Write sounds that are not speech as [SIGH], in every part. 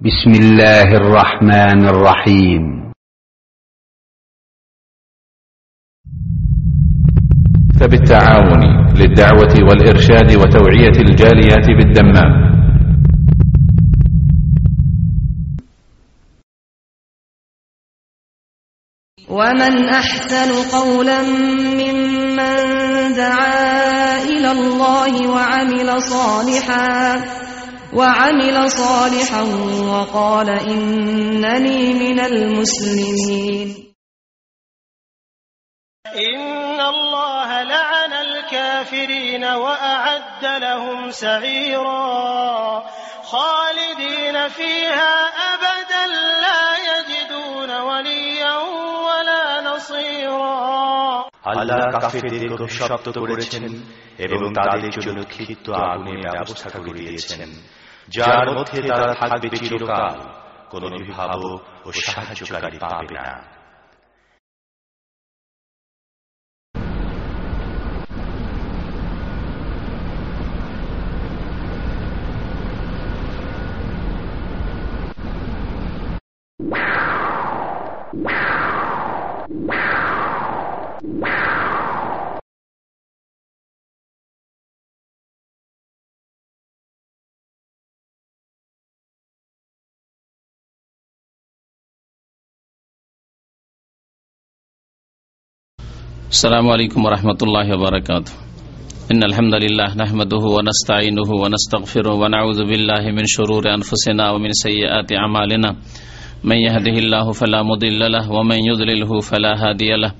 بسم الله الرحمن الرحيم. فبالتعاون للدعوة والإرشاد وتوعية الجاليات بالدمام. ومن أحسن قولا ممن دعا إلى الله وعمل صالحا وعمل صالحا وقال إنني من المسلمين إن الله لعن الكافرين وأعد لهم سعيرا خالدين فيها أبدا لا يجدون وليا ولا نصيرا আল্লাহ কাফেরদের অভিশপ্ত করেছেন এবং তাদের জন্য ক্ষিপ্ত আগুনের ব্যবস্থা করে দিয়েছেন যার মধ্যে তারা থাকবে চিরকাল কোন অভিভাবক ও সাহায্যকারী পাবে না। السلام عليكم ورحمة الله وبركاته إن الحمد لله نحمده ونستعينه ونستغفره ونعوذ بالله من شرور أنفسنا ومن سيئات أعمالنا من يهده الله فلا مضل له ومن يضلله فلا هادي له۔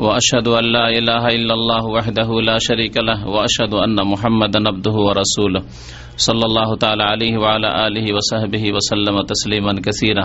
وأشهد أن لا إله إلا الله وحده لا شريك له وأشهد أن محمدا عبده ورسوله صلى الله تعالى عليه وعلى آله وصحبه وسلم تسليما كثيرا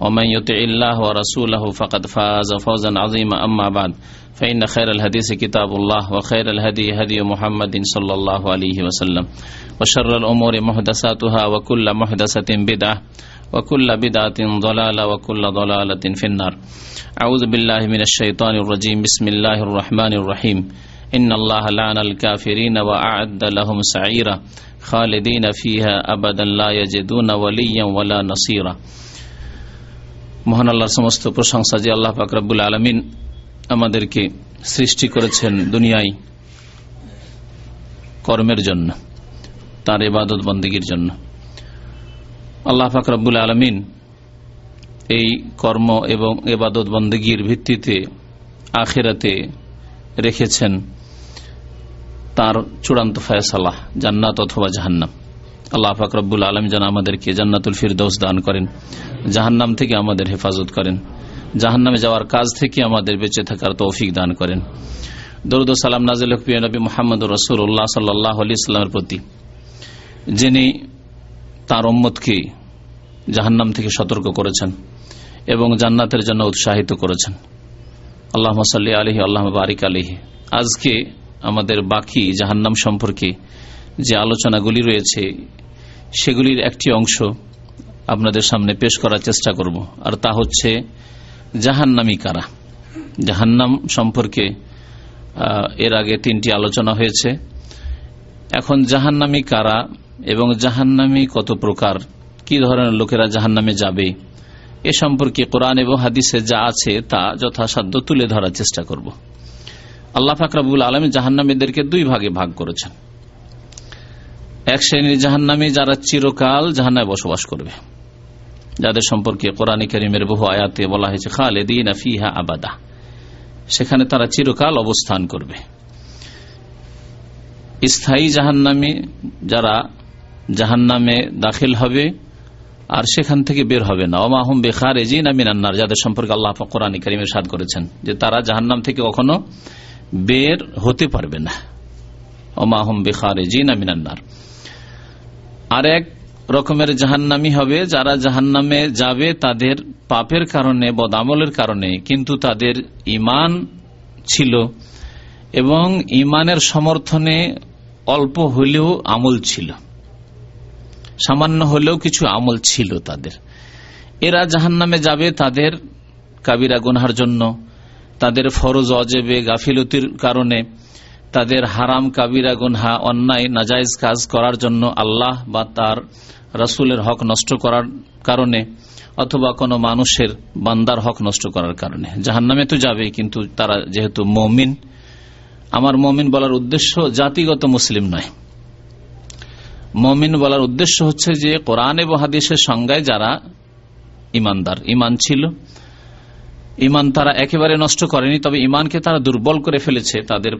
ومن يطع الله ورسوله فقد فاز فوزا عظيما. أما بعد فإن خير الحديث كتاب الله وخير الهدي هدي محمد صلى الله عليه وسلم. وشر الأمور محدثاتها وكل محدثة بدعة وكل بدعة ضلالة وكل ضلالة في النار. أعوذ بالله من الشيطان الرجيم. بسم الله الرحمن الرحيم. إن الله لعن الكافرين وأعد لهم سعيرا خالدين فيها أبدا لا يجدون وليا ولا نصيرا. মহান আল্লাহর সমস্ত প্রশংসা যে আল্লাহ ফাকরাবুল আলমিন আমাদেরকে সৃষ্টি করেছেন দুনিয়ায় কর্মের জন্য, তার এবাদত বন্দীগীর জন্য। আল্লাহ ফাকরাবুল আলমিন এই কর্ম এবং এবাদত বন্দীগীর ভিত্তিতে আখেরাতে রেখেছেন তার চূড়ান্ত ফয়সালাহ জান্নাত অথবা জাহান্নাম। আল্লাহ ফাকরাবুল আলম যেন আমাদেরকে জান্নাতুল ফিরদৌস দান করেন, জাহান্নাম থেকে আমাদের হেফাজত করেন, জাহান্নামে যাওয়ার কাজ থেকে আমাদের বেঁচে থাকার তৌফিক দান করেন। দরুদ সালাম নাজিল নবী মোহাম্মদ রসুল্লাহ সাল্লাহ আলি ইসলামের প্রতি, যিনি তার উম্মতকে জাহান্নাম থেকে সতর্ক করেছেন এবং জান্নাতের জন্য উৎসাহিত করেছেন। আল্লাহ সাল্লি আলহি আল্লাহ বারিক আলহি আজকে আমাদের বাকি জাহান্নাম সম্পর্কে যে আলোচনাগুলি রয়েছে, সেগুলির একটি অংশ আপনাদের সামনে পেশ করার চেষ্টা করব, আর তা হচ্ছে জাহান্নামি কারা? জাহান্নাম সম্পর্কে এর আগে তিনটি আলোচনা হয়েছে। এখন জাহান্নামি কারা এবং জাহান্নামি কত প্রকার, কি ধরনের লোকেরা জাহান্নামে যাবে, এ সম্পর্কে কোরআন এবং হাদিসে যা আছে তা যথাসাধ্য তুলে ধরার চেষ্টা করব। আল্লাহ ফাকরাবুল আলম জাহান্নামীদেরকে দুই ভাগে ভাগ করেছেন। এক শ্রেণির জাহান্নামী যারা চিরকাল জাহান্নায় বসবাস করবে। যাদের সম্পর্কে কোরআন করিমের বহু আয়াতে বলা হয়েছে, খালেদিন ফিহা আবাদা। সেখানে তারা চিরকাল অবস্থান করবে। স্থায়ী জাহান্নামী যারা জাহান্নামে দাখিল হবে, আর সেখান থেকে বের হবে না। অমাহম বেখার এজিন আমিনান্নার যাদের সম্পর্কে আল্লাহ কোরআন করিমের সাদ করেছেন যে তারা জাহান্নাম থেকে কখনো বের হতে পারবে না। অমাহম বেখার এজিন আমিনান্নার আর এক রকমের জাহান্নামি হবে। যারা জাহান্নামে যাবে, তাদের পাপের কারণে, বদামলের কারণে, কিন্তু তাদের ইমান ছিল এবং ইমানের সমর্থনে অল্প হলেও আমল ছিল। সামান্য হলেও কিছু আমল ছিল তাদের। এরা জাহান নামে যাবে তাদের কাবিরা গুনহার জন্য, তাদের ফরজ অজেবে, গাফিলতির কারণে। তাদের হারাম কাবিরা গুনহা, অন্যায় নাজাইজ কাজ করার জন্য আল্লাহ বা তার রাসুলের হক নষ্ট করার কারণে অথবা কোনো মানুষের বান্দার হক নষ্ট করার কারণে। জাহান নামে তো যাবে কিন্তু তারা যেহেতু মমিন, আমার মমিন বলার উদ্দেশ্য জাতিগত মুসলিম নয়। মমিন বলার উদ্দেশ্য হচ্ছে যে, কোরআন এবং হাদিসের সংজ্ঞায় যারা ইমানদার ইমান ছিল ইমান তারা একেবারে নষ্ট করেনি, তবে ইমানকে তারা দুর্বল করে ফেলেছে, তাদের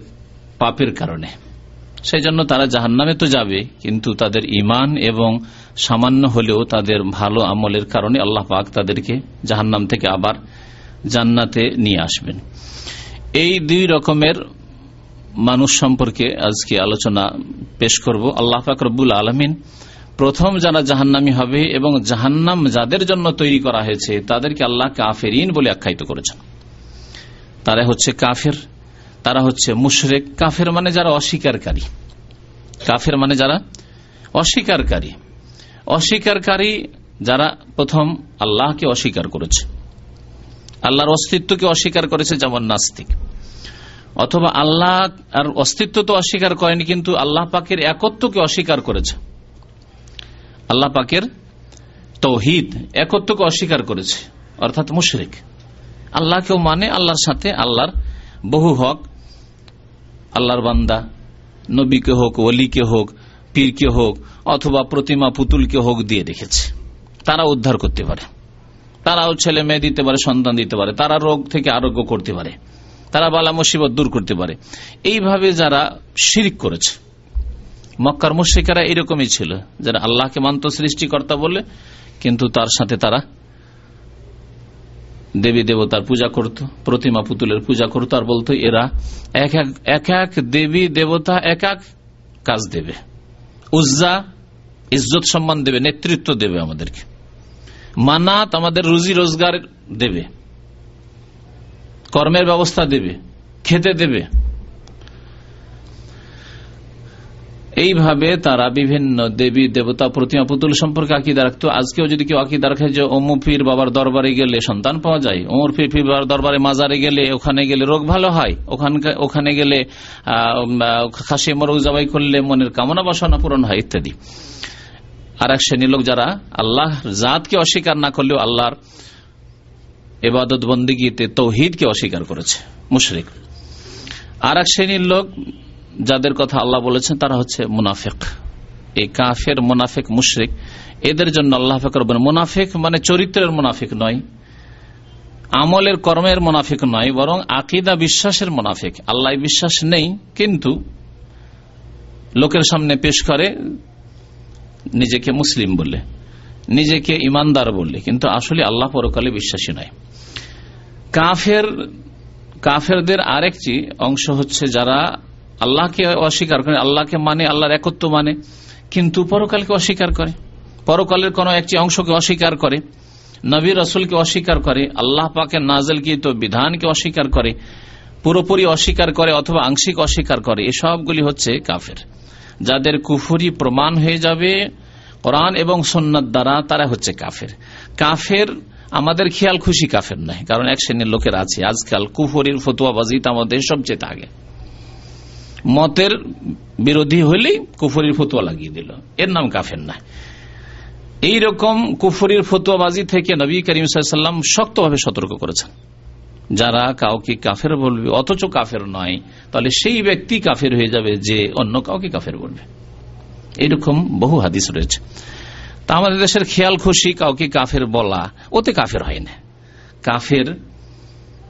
পাপের কারণে। সেই জন্য তারা জাহান নামে তো যাবে, কিন্তু তাদের ইমান এবং সামান্য হলেও তাদের ভালো আমলের কারণে আল্লাহ পাক তাদেরকে জাহান্নাম থেকে আবার জান্নাতে নিয়ে আসবেন। এই দুই রকমের মানুষ সম্পর্কে আজকে আলোচনা পেশ করব। আল্লাহ পাক রব্বুল আলমিন প্রথম যারা জাহান্নামি হবে এবং জাহান্নাম যাদের জন্য তৈরি করা হয়েছে, তাদেরকে আল্লাহ কাফেরিন বলে আখ্যায়িত করেছেন। তারা হচ্ছে কাফের। তারা হচ্ছে মুশরেক, কাফের মানে যারা অস্বীকারী। কাফের মানে যারা অস্বীকারী। অস্বীকারী যারা প্রথম আল্লাহকে অস্বীকার করেছে। আল্লাহর অস্তিত্বকে অস্বীকার করেছে যেমন নাস্তিক। অথবা আল্লাহ আর অস্তিত্ব তো অস্বীকার করেনি, কিন্তু আল্লাহ পাকের একত্বকে অস্বীকার করেছে। আল্লাহ পাকের তৌহিদ একত্বকে অস্বীকার করেছে, অর্থাৎ মুশরিক। আল্লাহকেও মানে আল্লাহর সাথে আল্লাহর বহু হক আল্লাহর বান্দা, নবীকে হোক অলিকে হোক, পীরকে হোক, অথবা প্রতিমা পুতুলকে হোক দিয়ে রেখেছে। তারা উদ্ধার করতে পারে। তারাও ছেলে মেয়ে দিতে পারে, সন্তান দিতে পারে। তারা রোগ থেকে আরোগ্য করতে পারে। তারা বালা মুসিবত দূর করতে পারে। এইভাবে যারা শিরিক করেছে, মক্কার মুশ্রিকারা এরকমই ছিল, যারা আল্লাহকে মানত সৃষ্টিকর্তা বলে, কিন্তু তার সাথে তারা দেবী দেবতার পূজা করত, প্রতিমা পুতুলের পূজা করত, আর বলতো এরা এক এক দেবী দেবতা, এক এক কাজ দেবে। উজ্জা ইজ্জত সম্মান দেবে, নেতৃত্ব দেবে আমাদেরকে। মানাত আমাদের রুজি রোজগার দেবে। কর্মের ব্যবস্থা দেবে, খেতে দেবে। এইভাবে তারা বিভিন্ন দেবী, দেবতা, প্রতিমা, পুতুল সম্পর্কে আকিদা রাখতো। আজকেও যদি কেউ আকিদা রাখে যে অমুক পীর বাবার দরবারে গেলে সন্তান পাওয়া যায়। অমর পীর পীর বাবার দরবারে মাজারে গেলে, ওখানে গেলে রোগ ভালো হয়। ওখানে গেলে খাসি, মরগ, জবাই করলে মনের কামনা বাসনা পূরণ হয়, ইত্যাদি। আর এক শ্রেণির লোক যারা, আল্লাহ জাতকে অস্বীকার না করলেও আল্লাহর এবাদত বন্দীগীতে তৌহিদকে অস্বীকার করেছে, মুশরিক। আর এক শ্রেণির লোক যাদের কথা আল্লাহ বলেছেন, তারা হচ্ছে মুনাফেক। এই কাফের, মুনাফেক, মুশরিক, এদের জন্য আল্লাহ ফেকর মুনাফেক মানে চরিত্রের মুনাফিক নয়, আমলের কর্মের মুনাফিক নয়, বরং আকিদা বিশ্বাসের মুনাফিক। আল্লাহ বিশ্বাস নেই, কিন্তু লোকের সামনে পেশ করে নিজেকে মুসলিম বলে, নিজেকে ইমানদার বললে কিন্তু আসলে আল্লাহ পরকালে বিশ্বাসী নয়। কাফের, কাফেরদের আরেকটি অংশ হচ্ছে যারা আল্লাহকে অস্বীকার করে, আল্লাহকে মানে আল্লাহর একত্ব মানে। কিন্তু পরকালকে অস্বীকার করে। পরকালের কোন একটি অংশকে অস্বীকার করে, নবী রসুলকে অস্বীকার করে, আল্লাহ পাকে নাজল কি তো বিধানকে অস্বীকার করে, পুরোপুরি অস্বীকার করে অথবা আংশিক অস্বীকার করে এসবগুলি হচ্ছে কাফের। যাদের কুফুরি প্রমাণ হয়ে যাবে, কোরআন এবং সন্ন্যত দ্বারা তারা হচ্ছে কাফের। কাফের আমাদের খেয়াল খুশি কাফের নয়, কারণ এক শ্রেণির লোকের আছে। আজকাল কুফরির ফতুয়াবাজিত আমাদের সবচেয়ে আগে। মতের বিরোধী হলেই কুফরির ফতুয়া লাগিয়ে দিল। এর নাম কাফের না। এইরকম কুফরির ফতুয়াবাজি থেকে নবী করিম সাল্লাম শক্তভাবে সতর্ক করেছেন। যারা কাউকে কাফের বলবে, অথচ কাফের নয়, তাহলে সেই ব্যক্তি কাফের হয়ে যাবে যে অন্য কাউকে কাফের বলবে। এইরকম বহু হাদিস রয়েছে। তা আমাদের দেশের খেয়াল খুশি, কাউকে কাফের বলা, ওতে কাফের হয় না। কাফের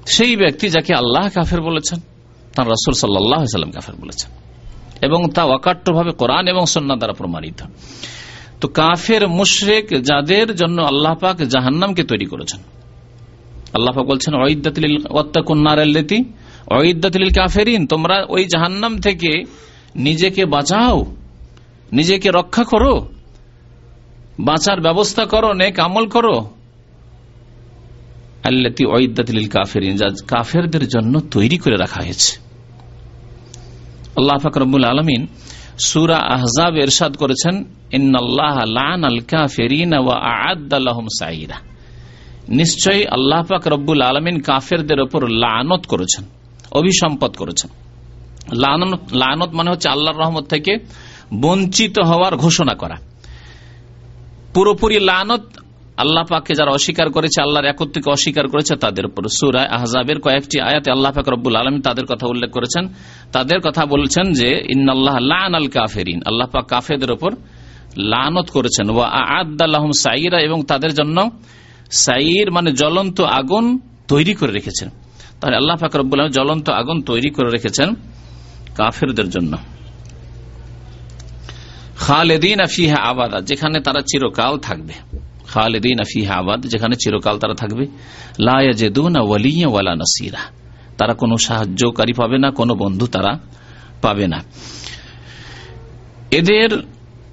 সেই ব্যক্তি যাকে আল্লাহ কাফের বলেছেন। তার রসুল সাল্লাম কাফের বলেছেন। এবং তা অকাট্যভাবে কোরআন এবং সন্না দ্বারা প্রমাণিত। তো কাফের মুশরেক যাদের জন্য আল্লাহ পাক জাহান্নামকে তৈরি করেছেন। আল্লাহ পাক বলছেন অইদাতিল কাফেরিন, তোমরা ওই জাহান্নাম থেকে নিজেকে বাঁচাও, নিজেকে রক্ষা করো, বাঁচার ব্যবস্থা করো, নেক আমল করো আল্লাতি ওয়াইদাতিল কাফেরিন, যা কাফেরদের জন্য তৈরি করে রাখা হয়েছে। আল্লাহ ফাকরবুল আলমিন সুরা আহজাব এরশাদ করেছেন নিশ্চয়ই আল্লাহ পাক রব্বুল আলমিন কাফেরদের ওপর লানত করেছেন, অভিসম্পদ করেছেন। লানত মানে হচ্ছে আল্লাহর রহমত থেকে বঞ্চিত হওয়ার ঘোষণা করা। পুরোপুরি লানত আল্লাহ পাককে যারা অস্বীকার করেছে, আল্লাহর একত্রকে অস্বীকার করেছে তাদের উপর। সুরায় আহজাবের কয়েকটি আয়াতে আল্লাহ পাক রব্বুল আলমী তাদের কথা উল্লেখ করেছেন। তাদের কথা বলছেন যে ইন্নআল্লাহ লান আল কাফেরিন। আল্লাহ পাক কাফেদের ওপর লানত করেছেন। ও আদাল্লাহম সাইরা এবং তাদের জন্য সাইর মানে জ্বলন্ত আগুন তৈরি করে রেখেছেন। তাহলে আল্লাহ পাক রব্বুল আলম জ্বলন্ত আগুন তৈরি করে রেখেছেন কাফেরদের জন্য। খালেদিন আফিহা আবাদা, যেখানে তারা চিরকাল থাকবে। খালেদিন আফিহা আবাদ, যেখানে চিরকাল তারা থাকবে। লায়াজেদুনা ওয়ালিয়া ওয়ালা নাসিরা। তারা কোনো সাহায্যকারী পাবে না, কোনো বন্ধু তারা পাবে না। এদের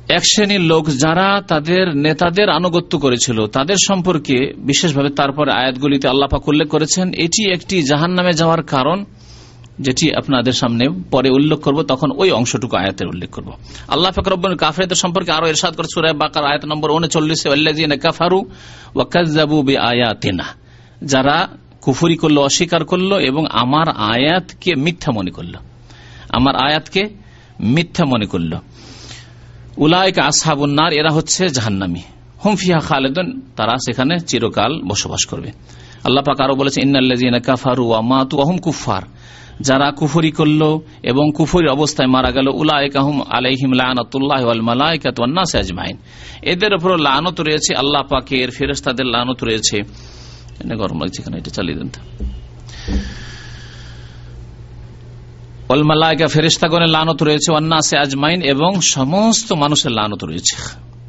এক শ্রেণির লোক যারা তাদের নেতাদের আনুগত্য করেছিল, তাদের সম্পর্কে বিশেষভাবে তারপরে আয়াতগুলিতে আল্লাপাক উল্লেখ করেছেন, এটি একটি জাহান নামে যাওয়ার কারণ। যেটি আপনাদের সামনে পরে উল্লেখ করব, তখন ওই অংশটুকু আয়াতের উল্লেখ করব। আল্লাহ ফকরব কাফেরদের সম্পর্কে আরও এরশাদ করে সুরায় বাকার, আয়াত নম্বর উনচল্লিশে কাফারু ওয়াকাজু বে আয়াতেনা যারা কুফুরি করল, অস্বীকার করল এবং আমার আয়াতকে মিথ্যা মনে করল। আমার আয়াতকে মিথ্যা মনে করল। উলায়ক আসহাবুন্নার এরা হচ্ছে জাহান্নামি। হুমফিয়া খালেদন, তারা সেখানে চিরকাল বসবাস করবে। আল্লাহ পাক আরও বলেছে, ইন্নাল্লাযীনা কাফারু ওয়া মাতু ওয়া যারা কুফরি করল এবং কুফরি অবস্থায় মারা গেল উলায়কাহুম আলাইহিম আজমাইন। এদের উপর লানত রয়েছে, আল্লাহ পাকের ফেরেশতাদের লানত রয়েছে। গরম লাগছে এখানে, এটা চালিয়ে দেন লানত রয়েছে আজমাইন এবং সমস্ত মানুষের লানত রয়েছে।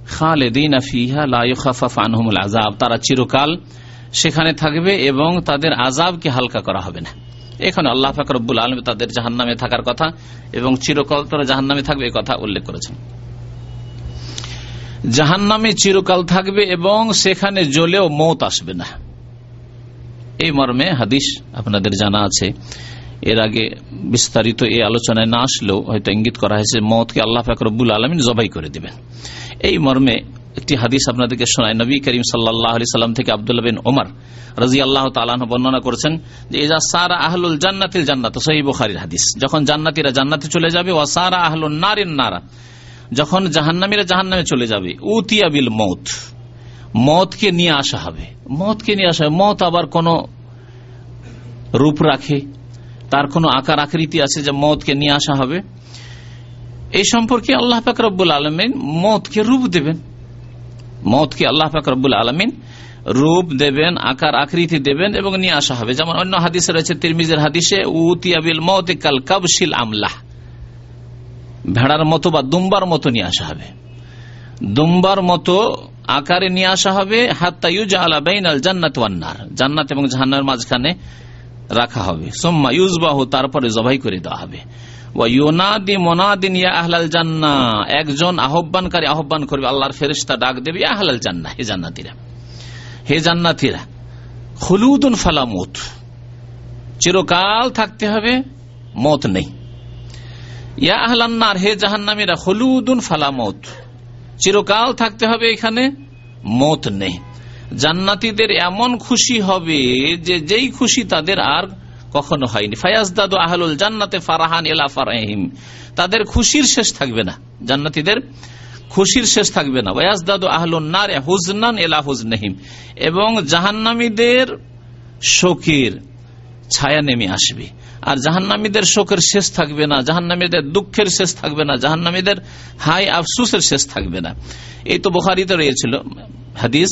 খালেদিন ফিহা লা ইউখাফাফ আনহুমুল আযাব, তারা চিরকাল সেখানে থাকবে এবং তাদের আজাবকে হালকা করা হবে না। এখানে আল্লাহ ফাকরুল আলম তাদের জাহান নামে থাকার কথা এবং চিরকাল তারা জাহান নামে থাকবে কথা উল্লেখ করেছেন। জাহান নামে চিরকাল থাকবে এবং সেখানে জ্বলেও মত আসবে না। এই মর্মে হাদিস আপনাদের জানা আছে। এর আগে বিস্তারিত এই আলোচনায় না আসলেও হয়তো ইঙ্গিত করা হয়েছে, মতকে আল্লাহ ফাকরুল আলমিন জবাই করে দিবেন। এই মর্মে একটি হাদিস আপনাদেরকে শোনায়। নবী করিম আলি সাল্লাম থেকে আবদুল্লাহ বিন ওমর রাজি আল্লাহ তালাহ বর্ণনা করেছেন যে এজা সারা আহলুল জান্নাতিল জান্নাত সহি বুখারির হাদিস। যখন জান্নাতিরা জান্নাতে চলে যাবে ও সারা আহলুল নারিন নারা যখন জাহান্নামীরা জাহান্নামে চলে যাবে, উতিয়া বিল মত মতকে নিয়ে আসা হবে। মতকে নিয়ে আসা হবে। মত আবার কোন রূপ রাখে, তার কোন আকার আকৃতি আছে যে মতকে নিয়ে আসা হবে। এই সম্পর্কে আল্লাহ ফাকরবুল আলমিন মতকে রূপ দেবেন। মতকে আল্লাহ ফাকরবুল আলমিন রূপ দেবেন, আকার, আকৃতি দেবেন এবং নিয়ে আসা হবে। যেমন অন্য হাদিসে রয়েছে, তিরমিজের হাদিসে উতিয়াবিল মত কাল কাবশিল আমলাহ। ভেড়ার মতো বা দুম্বার মতো নিয়ে আসা হবে। দুম্বার মতো আকারে নিয়ে আসা হবে ইউজা আলা জান্নাত ওয়ান্নার জান্নাত এবং জাহান্নার মাঝখানে রাখা হবে। সোম্মা ইউজবাহু, তারপরে জবাই করে দেওয়া হবে। জান্না। একজন আহ্বানকারী আহ্বান করবে, আল্লাহর ফেরিস্তা ডাক দেবে আহলাল জান্না, হে জান্নাতিরা। হে জান্নাতিরা হলুদুন ফালামত চিরকাল থাকতে হবে মত নেই। ইয়া আহলান্নার হে জাহান্নামীরা হলুদুন ফালামত চিরকাল থাকতে হবে এখানে মত নেই। জান্নাতিদের এমন খুশি হবে যে যেই খুশি তাদের আর কখনো হয়নি। ফায়াজদাদ আহলুল জান্নাতে ফারাহান এলা ফারাহিম তাদের খুশির শেষ থাকবে না। জান্নাতিদের খুশির শেষ থাকবে না। ওয়াজদাদ আহলুন নার হুজনান এলা হুজনহিম। এবং জাহান্নামীদের শোকের ছায়া নেমে আসবে। আর জাহান্নামীদের শোকের শেষ থাকবে না। জাহান্নামীদের দুঃখের শেষ থাকবে না। জাহান্নামীদের হাই আফসুসের শেষ থাকবে না। এই তো বোখারিতে রয়েছিল হাদিস।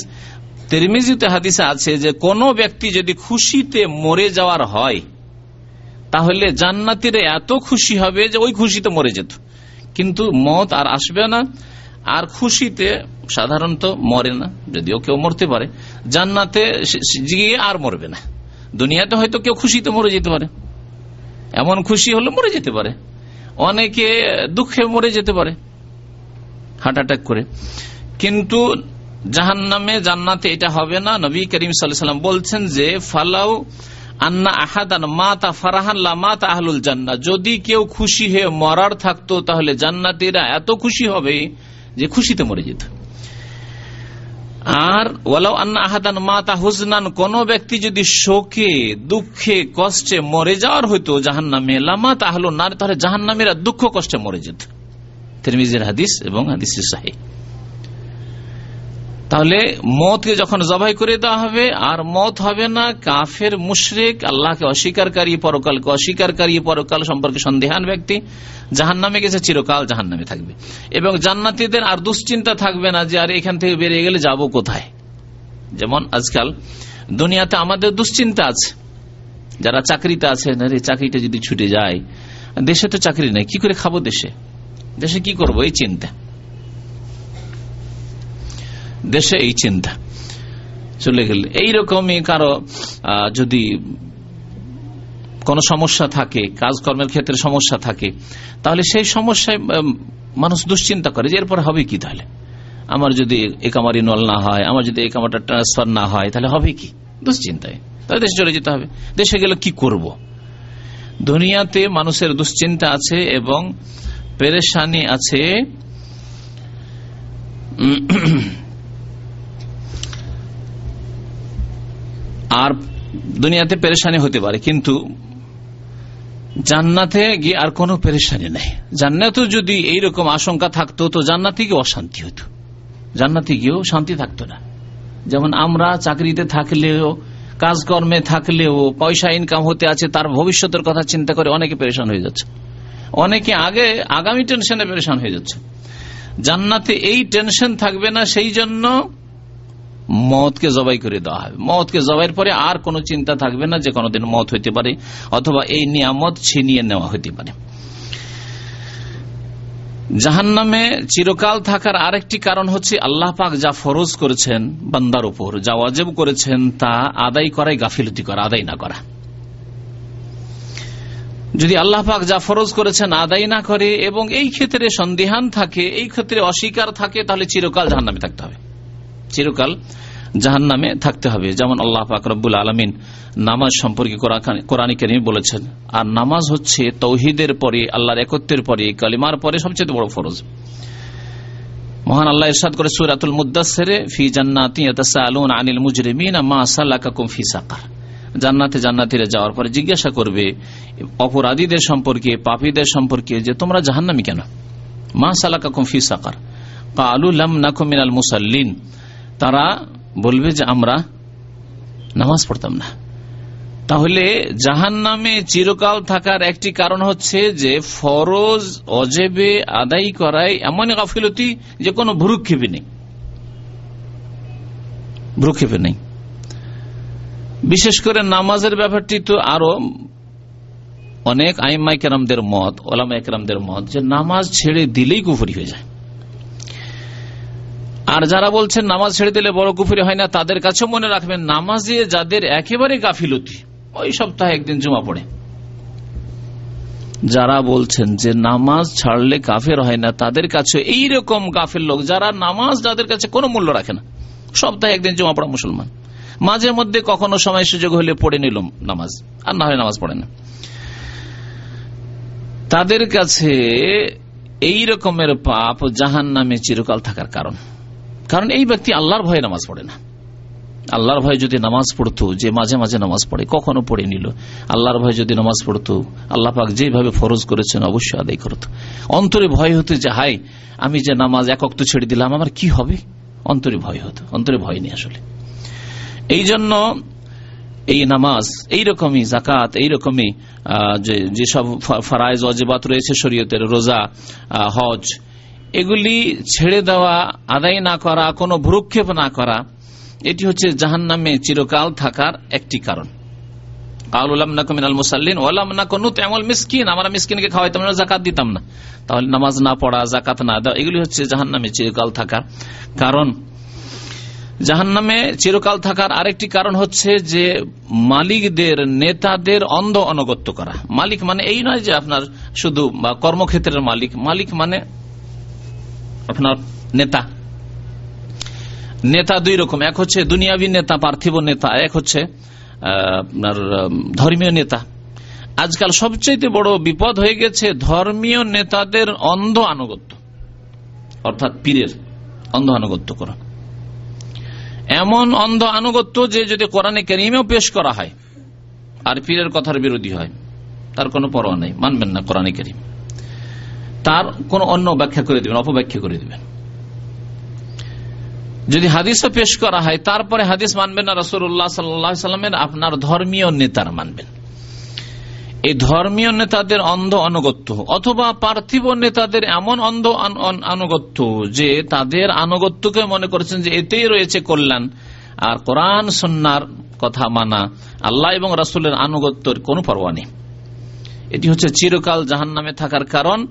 তেরমিজিতে হাদিসে আছে যে, কোন ব্যক্তি যদি খুশিতে মরে যাওয়ার হয়, তাহলে জান্নাতিরা এত খুশি হবে যে ওই খুশিতে মরে যেত। কিন্তু মত আর আসবে না, আর খুশিতে সাধারণত মরে না, যদিও কেউ মরতে পারে। জান্নাতে গিয়ে আর মরবে না। দুনিয়াতে হয়তো কেউ খুশিতে মরে যেতে পারে। এমন খুশি হলে মরে যেতে পারে। অনেকে দুঃখে মরে যেতে পারে, হার্ট অ্যাটাক করে। কিন্তু জাহান নামে জান্নাতে এটা হবে না। নবী করিম সাল্লাম বলছেন যে, ফালাউ আন্না আহাদান মাতা ফারাহান মাতা আহলুল জান্না। যদি কেউ খুশি হয়ে মরার থাকতো, তাহলে জান্নাতিরা এত খুশি হবে যে খুশিতে মরে যেত। আর ওয়ালাউ আন্না আহাদান মাতা হুজনান, কোন ব্যক্তি যদি শোকে, দুঃখে, কষ্টে মরে যাওয়ার হইতো জাহান নামে লামা তাহলো না তাহলে জাহান নামেরা দুঃখ, কষ্টে মরে যেত। তিরমিজের হাদিস এবং হাদিস সাহি। তাহলে মতকে যখন জবাই করে দেওয়া হবে, আর মত হবে না কাফের, মুশরেক, আল্লাহকে অস্বীকারী, পরকালকে অস্বীকারী, পরকাল সম্পর্কে সন্দেহান ব্যক্তি। জাহান নামে গেছে, চিরকাল জাহান নামে থাকবে। এবং জান্নাতিদের আর দুশ্চিন্তা থাকবে না যে, আর, এখান থেকে বেরিয়ে গেলে যাব কোথায়? যেমন আজকাল দুনিয়াতে আমাদের দুশ্চিন্তা আছে। যারা চাকরিতে আছে চাকরিটা যদি ছুটে যায়। দেশে তো চাকরি নেই, কি করে খাব দেশে? দেশে কি করব? এই চিন্তা। দেশে এই চিন্তা। চলে গেলে। এইরকমই কারও যদি কোন সমস্যা থাকে, কাজকর্মের ক্ষেত্রে সমস্যা থাকে, তাহলে সেই সমস্যায় মানুষ দুশ্চিন্তা করে যে এরপর হবে কি তাহলে? আমার যদি একামারি নল না হয়, আমার যদি একামারটা ট্রান্সফার না হয়, তাহলে হবে কি? দুশ্চিন্তায়। তাহলে দেশে চলে যেতে হবে। দেশে গেলে কি করব। দুনিয়াতে মানুষের দুশ্চিন্তা আছে এবং পেরেশানি আছে। আর দুনিয়াতে পেরেশানি হতে পারে, কিন্তু জান্নাতে গিয়ে আর কোনো পেরেশানি নেই। জান্নাতে যদি এইরকম আশঙ্কা থাকতো, তো জান্নাতে গিয়ে অশান্তি হতো। জান্নাতে গিয়েও শান্তি থাকতো না। যেমন আমরা চাকরিতে থাকলেও, কাজকর্মে থাকলেও, পয়সা ইনকাম হতে আছে, তার ভবিষ্যতের কথা চিন্তা করে অনেকে পেরেশান হয়ে যাচ্ছে। অনেকে আগে আগামী টেনশনে পেরেশান হয়ে যাচ্ছে। জান্নাতে এই টেনশন থাকবে না, সেই জন্য মতকে জবাই করে দেওয়া হবে। মতকে জবাইয়ের পরে আর কোনো চিন্তা থাকবে না যে কোনোদিন মত হইতে পারে, অথবা এই নিয়ামত ছিনিয়ে নেওয়া হইতে পারে। জাহান নামে চিরকাল থাকার আরেকটি কারণ হচ্ছে আল্লাহ পাক যা ফরজ করেছেন বান্দার উপর, যা অজেব করেছেন তা আদায় করাই গাফিলতি করা, আদায় না করা। যদি আল্লাহ পাক যা ফরজ করেছেন আদায় না করে এবং এই ক্ষেত্রে সন্দেহান থাকে, এই ক্ষেত্রে অস্বীকার থাকে, তাহলে চিরকাল জাহান নামে থাকতে হবে। চিরকাল জাহান নামে থাকতে হবে। যেমন আল্লাহ রব্বুল আলমিন নামাজ সম্পর্কে কোরআনী বলেছেন, আর নামাজ হচ্ছে তৌহিদের পরে, আল্লাহর একত্রের পরে, কালিমার পরে সবচেয়ে বড় ফরজ। মহান আল্লাহ ইরশাদ করে সুরাতুল মুদাসসিরে, ফি জান্নাতি ইয়াতাসালুন আনিল মুজরিমিন মা সালাকাকুম ফি সাকার। জান্নাতে জান্নাতিরা যাওয়ার পরে জিজ্ঞাসা করবে, অপরাধীদের সম্পর্কে, পাপীদের সম্পর্কে, যে তোমরা জাহান্নামি কেন? মা সালাকাকুম ফি সাকার। কালু লাম নাকুম মিনাল মুসাল্লিন। তারা বলবে যে আমরা নামাজ পড়তাম না। তাহলে জাহান নামে চিরকাল থাকার একটি কারণ হচ্ছে যে ফরজ অজেবে আদায় করায় এমন গাফিলতি যে কোনো ভ্রুক্ষেপে নেই। ভ্রুক্ষেপে নেই। বিশেষ করে নামাজের ব্যাপারটি তো আরও অনেক আইমাই মত ওলামা মত যে নামাজ ছেড়ে দিলেই কুফুরি হয়ে যায়। আর যারা বলছেন নামাজ ছেড়ে দিলে বড় কুফুরি হয় না, তাদের কাছেও মনে রাখবেন, নামাজে যাদের একেবারে গাফিলতি, ওই সপ্তাহে একদিন জমা পড়ে। যারা বলছেন যে নামাজ ছাড়লে কাফের হয় না, তাদের কাছে এই রকম গাফের লোক, যারা নামাজ যাদের কাছে কোনো মূল্য রাখে না, সপ্তাহে একদিন জমা পড়া মুসলমান। মাঝে মধ্যে কখনো সময় সুযোগ হলে পড়ে নিল নামাজ, আর না হয় নামাজ পড়ে না। তাদের কাছে এই রকমের পাপ জাহান নামে চিরকাল থাকার কারণ। কারণ এই ব্যক্তি আল্লাহর ভয়ে নামাজ পড়ে না। আল্লাহর ভয় যদি নামাজ পড়তো, যে মাঝে মাঝে নামাজ পড়ে, কখনো পড়ে নিল। আল্লাহর ভয় যদি নামাজ পড়তো, আল্লাহ পাক যেভাবে ফরজ করেছেন অবশ্যই আদায় করত। অন্তরে ভয় হতো যে, হাই, আমি যে নামাজ একক তো ছেড়ে দিলাম, আমার কি হবে? অন্তরে ভয় হতো, অন্তরে ভয় নেই আসলে। এই জন্য এই নামাজ, এইরকমই জাকাত এইরকমই যেসব ফারাইজ অজেবাত রয়েছে শরীয়তের, রোজা হজ এগুলি ছেড়ে দেওয়া, আদায় না করা, কোনো ভ্রুক্ষেপ না করা, এটি হচ্ছে জাহান নামে চিরকাল থাকার একটি কারণ। আমরা খাওয়াইতাম না জাকাত দিতাম না। তাহলে নামাজ না পড়া জাকাত না এগুলি হচ্ছে চিরকাল কারণ। চিরকাল থাকার আরেকটি কারণ হচ্ছে যে মালিকদের, নেতাদের অন্ধ অনগত্য করা। মালিক মানে এই নয় যে আপনার শুধু কর্মক্ষেত্রের মালিক। মালিক মানে আপনার নেতা। নেতা দুই রকম, এক হচ্ছে দুনিয়াবী নেতা, পার্থিব নেতা, এক হচ্ছে আপনার ধর্মীয় নেতা। আজকাল সবচেয়ে বড় বিপদ হয়ে গেছে ধর্মীয় নেতাদের অন্ধ আনুগত্য, অর্থাৎ পীরের অন্ধ আনুগত্য করা। এমন অন্ধ আনুগত্য যে যদি কোরআনে কেরিমেও পেশ করা হয়, আর পীরের কথার বিরোধী হয়, তার কোনো পরোয়া নেই, মানবেন না কোরআনে কেরিম। তার কোন অন্য ব্যাখ্যা করে দিবেন, অপব্যাখ্যা করে দিবেন। যদি হাদিসও পেশ করা হয়, তারপরে হাদিস মানবেন না রসুল্লাহ সাল্লামের, আপনার ধর্মীয় নেতার মানবেন। এই ধর্মীয় নেতাদের অন্ধ অনুগত্য অথবা পার্থিব নেতাদের এমন অন্ধ আনুগত্য যে তাদের আনুগত্যকে মনে করছেন যে এতেই রয়েছে কল্যাণ। আর কোরআন সন্ন্যার কথা মানা আল্লাহ এবং রাসুলের আনুগত্যের কোন পরোয়া নেই। এটি হচ্ছে চিরকাল জাহান নামে থাকার কারণ।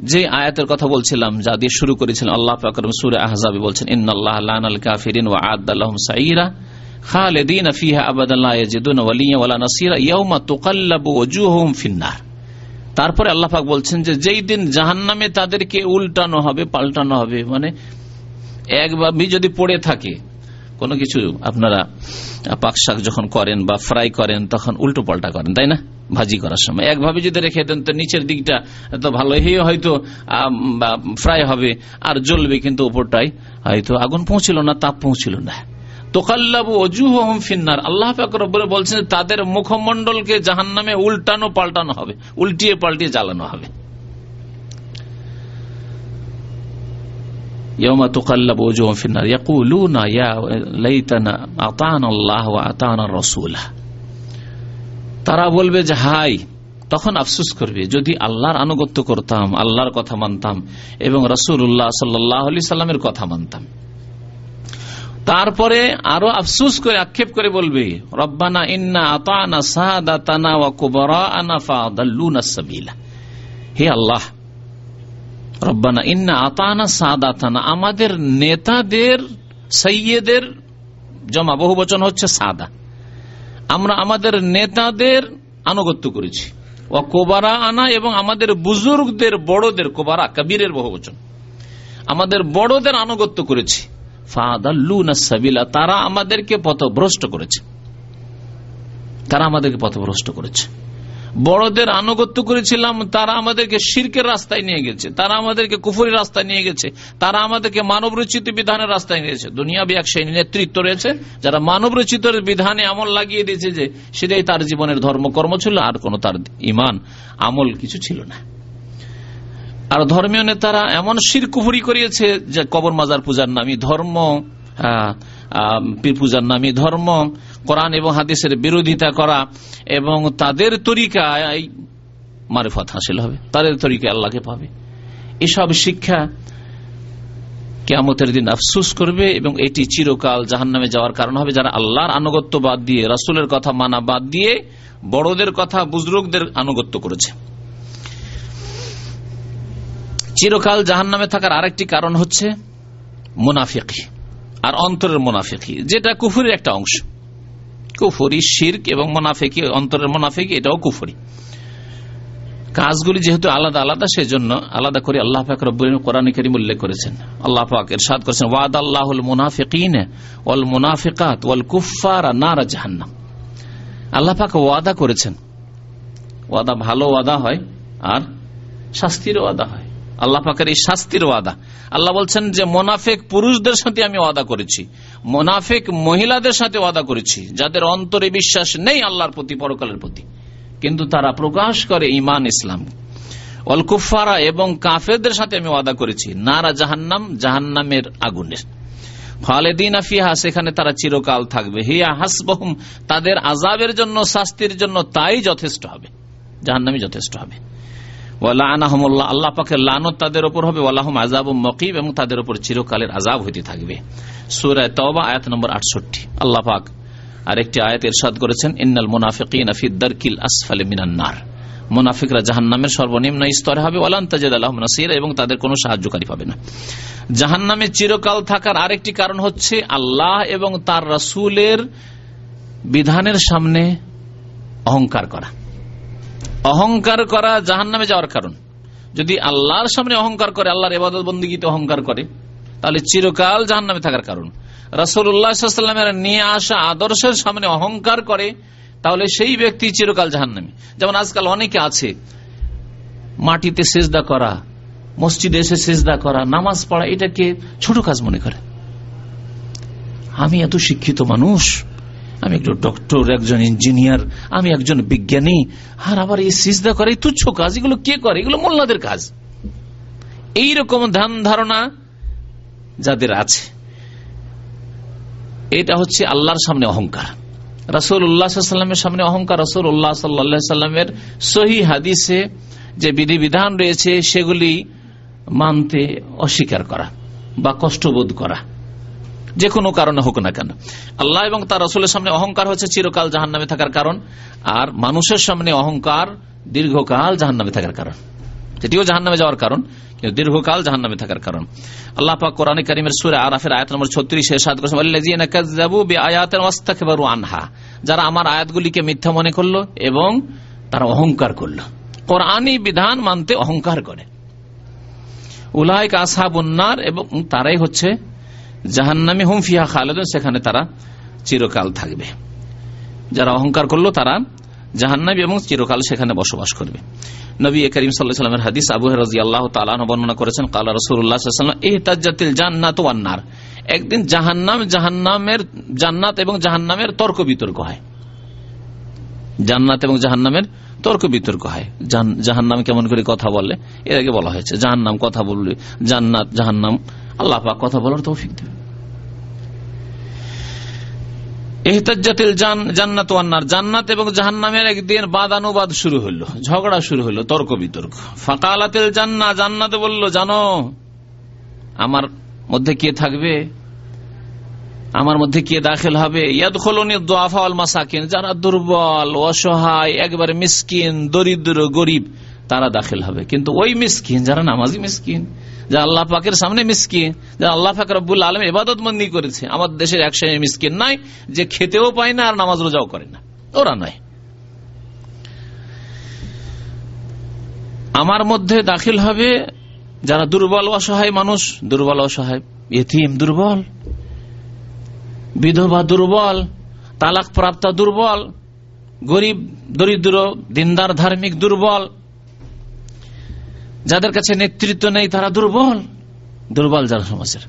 যে আয়াতের কথা বলছিলাম, যা দিয়ে শুরু করেছিলেন আল্লাহ ফাকরম সুরে আহজাবি বলছেন ইন্নআল্লাহ কাফিরিন ওয়া আদাল্লাহম সাইরা খালেদিন ফিহা আবাদাল্লাহ ইয়াজিদুন ওয়ালিয়া ওয়ালা নাসিরা ইয়াউমা তুকাল্লাবু ওজুহুম ফিন্নার। তারপরে আল্লাহ পাক বলছেন যে, যেই দিন জাহান্নামে তাদেরকে উল্টানো হবে, পাল্টানো হবে মানে একবার যদি পড়ে থাকে কোনো কিছু আপনারা পাক শাক যখন করেন বা ফ্রাই করেন, তখন উল্টো পাল্টা করেন, তাই না? ভাজি করার সময়। একভাবে যদি রেখে দেন, তো নিচের দিকটা তো ভালোই হয়তো ফ্রাই হবে, আর জ্বলবে কিন্তু উপরটাই। হয়তো আগুন পৌঁছিল না, তাপ পৌঁছিল না। তোকাল্লাবু অজুহ ফিন্নার। আল্লাহ বলে বলছেন, তাদের মুখমন্ডলকে জাহান নামে উল্টানো পাল্টানো হবে, উল্টিয়ে পাল্টিয়ে জ্বালানো হবে। ইয়মা তুকাল্লাব ওজুহুম ফিন্নার ইয়াকুলুনা ইয়া লাইতানা আতানা আল্লাহ ওয়া তারা বলবে যে, হাই, তখন আফসুস করবে। যদি আল্লাহর আনুগত্য করতাম, আল্লাহর কথা মানতাম এবং রসুল্লাহ সাল্লি সাল্লামের কথা মানতাম। তারপরে আরও আফসুস করে, আক্ষেপ করে বলবে, রব্বানা ইন্না আতানা সাহাদাতানা ওয়া কুবরা কুবরাআনা ফাদাল্লুনা সাবিলা। হে আল্লাহ রব্বানা ইন্না আতানা সাদাতানা। আমাদের নেতাদের, সৈয়দের জমা, বহু বচন হচ্ছে সাদা। আমরা আমাদের নেতাদের আনুগত্য করেছি। ও কোবারা আনা এবং আমাদের বুজুর্গদের, বড়দের, কোবারা, কবিরের বহু বচন। আমাদের বড়দের আনুগত্য করেছি। ফাদাল্লুনাসাবিলা তারা আমাদেরকে পথভ্রষ্ট করেছে। তারা আমাদেরকে পথভ্রষ্ট করেছে। বড়দের আনুগত্য করেছিলাম, তারা আমাদেরকে শির্কের রাস্তায় নিয়ে গেছে, তারা আমাদেরকে কুফুরি রাস্তায় নিয়ে গেছে, তারা আমাদেরকে মানব রচিত বিধানের রাস্তায় নিয়ে গেছে। দুনিয়াবি শ্রেণি নেতৃত্ব রয়েছে, যারা মানব রচিত বিধানে আমল লাগিয়ে দিয়েছে যে সেটাই তার জীবনের ধর্মকর্ম ছিল, আর কোন তার ইমান, আমল কিছু ছিল না। আর ধর্মীয় নেতারা এমন শির কুফুরি করিয়েছে যে কবর মাজার পূজার নামই ধর্ম পীর পূজার নামী ধর্ম কোরআন এবং হাদিসের বিরোধিতা করা এবং তাদের তরিকায় মারেফত হাসিল হবে, তাদের তরিকায় আল্লাহকে পাবে। এসব শিক্ষা কেমতের দিন আফসুস করবে এবং এটি চিরকাল জাহান নামে যাওয়ার কারণ হবে। যারা আল্লাহর আনুগত্য বাদ দিয়ে, রাসুলের কথা মানা বাদ দিয়ে বড়দের কথা বুজরুকদের আনুগত্য করেছে। চিরকাল জাহান নামে থাকার আরেকটি কারণ হচ্ছে মুনাফিকি, আর অন্তরের মোনাফেকি, যেটা কুফুরের একটা অংশ। কুফুরি, শির্ক এবং মোনাফেকি, অন্তরের মোনাফেকি, এটাও কুফুরি। কাজগুলি যেহেতু আলাদা আলাদা, সেজন্য আলাদা করে আল্লাহ পাক কোরআন করিম উল্লেখ করেছেন। আল্লাহ পাক এরশাদ করেছেন ওয়াদ আল্লাহ মুনাফিকিন ওয়াল মুনাফিকাত ওয়াল কুফার নারা জাহান্নাম। আল্লাহ পাক ওয়াদা করেছেন। ওয়াদা ভালো ওয়াদা হয় আর শাস্তির ওয়াদা হয়। আল্লাহ পাকের এই শাস্তির ওয়াদা। আল্লাহ বলছেন যে, মোনাফেক পুরুষদের সাথে আমি ওয়াদা করেছি। মোনাফেক মহিলাদের সাথে ওয়াদা করেছি, যাদের অন্তরে বিশ্বাস নেই আল্লাহর প্রতি, পরকালের প্রতি। কিন্তু তারা প্রকাশ করে ইমান ইসলাম। অলকুফারা এবং কাফেরদের সাথে আমি ওয়াদা করেছি, নারা জাহান্নাম, জাহান্নামের আগুনের। খালেদিন আফিহা সেখানে তারা চিরকাল থাকবে। হিয়া হাসবহুম, তাদের আজাবের জন্য, শাস্তির জন্য তাই যথেষ্ট হবে। জাহান্নামই যথেষ্ট হবে। আল্লাহ পাকের লানত তাদের ওপর হবে ওয়ালাহম আজাব মকিব এবং তাদের উপর চিরকালের আজাব হইতে থাকবে। সুরায় তবা আয়াত নম্বর আটষট্টি। আল্লাহ পাক আর একটি আয়াত এরশাদ করেছেন, ইন্নাল মুনাফিকিন ফিদ্দারকিল আসফালে মিনান্নার মুনাফিকরা জাহান নামের সর্বনিম্ন স্তরে হবে ওলান্তাজেদ আল্লাহ নাসির এবং তাদের কোনো সাহায্যকারী পাবে না। জাহান নামে চিরকাল থাকার আরেকটি কারণ হচ্ছে, আল্লাহ এবং তার রাসুলের বিধানের সামনে অহংকার করা। অহংকার করা জাহান নামে যাওয়ার কারণ। যদি আল্লাহর সামনে অহংকার করে, আল্লাহর এবাদত বন্দীগীতে অহংকার করে, তাহলে চিরকাল জাহান নামে থাকার কারণ। রাসুল্লাহামের নিয়ে আসা আদর্শের সামনে অহংকার করে, তাহলে সেই ব্যক্তি চিরকাল জাহান নামে যেমন আজকাল অনেকে আছে, মাটিতে সেজদা করা, মসজিদে এসে সেজদা করা, নামাজ পড়া, এটাকে ছোট কাজ মনে করে। আমি এত শিক্ষিত মানুষ আমি একজন ডক্টর একজন ইঞ্জিনিয়ার আমি একজন বিজ্ঞানী। আর আবার এই সিজদা করে, এই তুচ্ছ কাজ, এগুলো কে করে? এগুলো মোল্লাদের কাজ। এইরকম ধ্যান ধারণা যাদের আছে, এটা হচ্ছে আল্লাহর সামনে অহংকার। রাসুল উল্লাহামের সামনে অহংকার। রসুল উল্লাহ সাল্লা সাল্লামের সহি হাদিসে যে বিধিবিধান রয়েছে, সেগুলি মানতে অস্বীকার করা বা কষ্টবোধ করা। যে কোনো কারণে হোক না কেন। আল্লাহ এবং তার রসুলের সামনে অহংকার হচ্ছে চিরকাল জাহান নামে থাকার কারণ, আর মানুষের সামনে অহংকার দীর্ঘকাল জাহান নামে থাকার কারণ। যেটিও জাহান নামে যাওয়ার কারণ দীর্ঘকাল জাহান নামে থাকার কারণ। আল্লাহ পাক কোরআন করিমের সুরে আরাফের আয়াত নম্বর ছত্রিশ সাত আনহা। যারা আমার আয়াতগুলিকে মিথ্যা মনে করল এবং তারা অহংকার করল। কোরআনই বিধান মানতে অহংকার করে। উলাইক আসাবুন্নার এবং তারাই হচ্ছে জাহান্নামি হুমফিয়া খালেদ সেখানে তারা চিরকাল থাকবে। যারা অহংকার করল, তারা জাহান্নাবি এবং চিরকাল সেখানে বসবাস করবে। নবী করিম সাল্লামের হাদিস আবু রাজি আল্লাহ তালান বর্ণনা করেছেন, কালা ওয়ান্নার একদিন জাহান্নাম, জাহান্নামের জান্নাত এবং জাহান্নামের তর্ক বিতর্ক হয়। জান্নাত এবং জাহান্নামের তর্ক বিতর্ক হয়। জাহান্নাম কেমন করে কথা বলে? এর আগে বলা হয়েছে, জাহান্নাম কথা বললে জান্নাত, জাহান্নাম আল্লাহ পাক কথা বলার তৌফিক দেবে আমার মধ্যে কে দাখিল হবে? মাসাকিন। যারা দুর্বল, অসহায়, একবারে মিসকিন, দরিদ্র, গরিব, তারা দাখিল হবে। কিন্তু ওই মিসকিন, যারা নামাজি মিসকিন যা আল্লাহ পাকের সামনে মিসকিন, যা আল্লাহ পাক রব্বুল আলম এবাদত মন্দি করেছে। আমার দেশের এক শ্রেণির মিসকিন নাই, যে খেতেও পায় না আর নামাজ রোজাও করে না। ওরা নয়। আমার মধ্যে দাখিল হবে যারা দুর্বল, অসহায় মানুষ। দুর্বল, অসহায় এতিম দুর্বল, বিধবা দুর্বল তালাক প্রাপ্ত দুর্বল, গরিব, দরিদ্র, দিনদার, ধার্মিক দুর্বল যাদের কাছে নেতৃত্ব নেই, তারা দুর্বল। দুর্বল যারা সমাজের।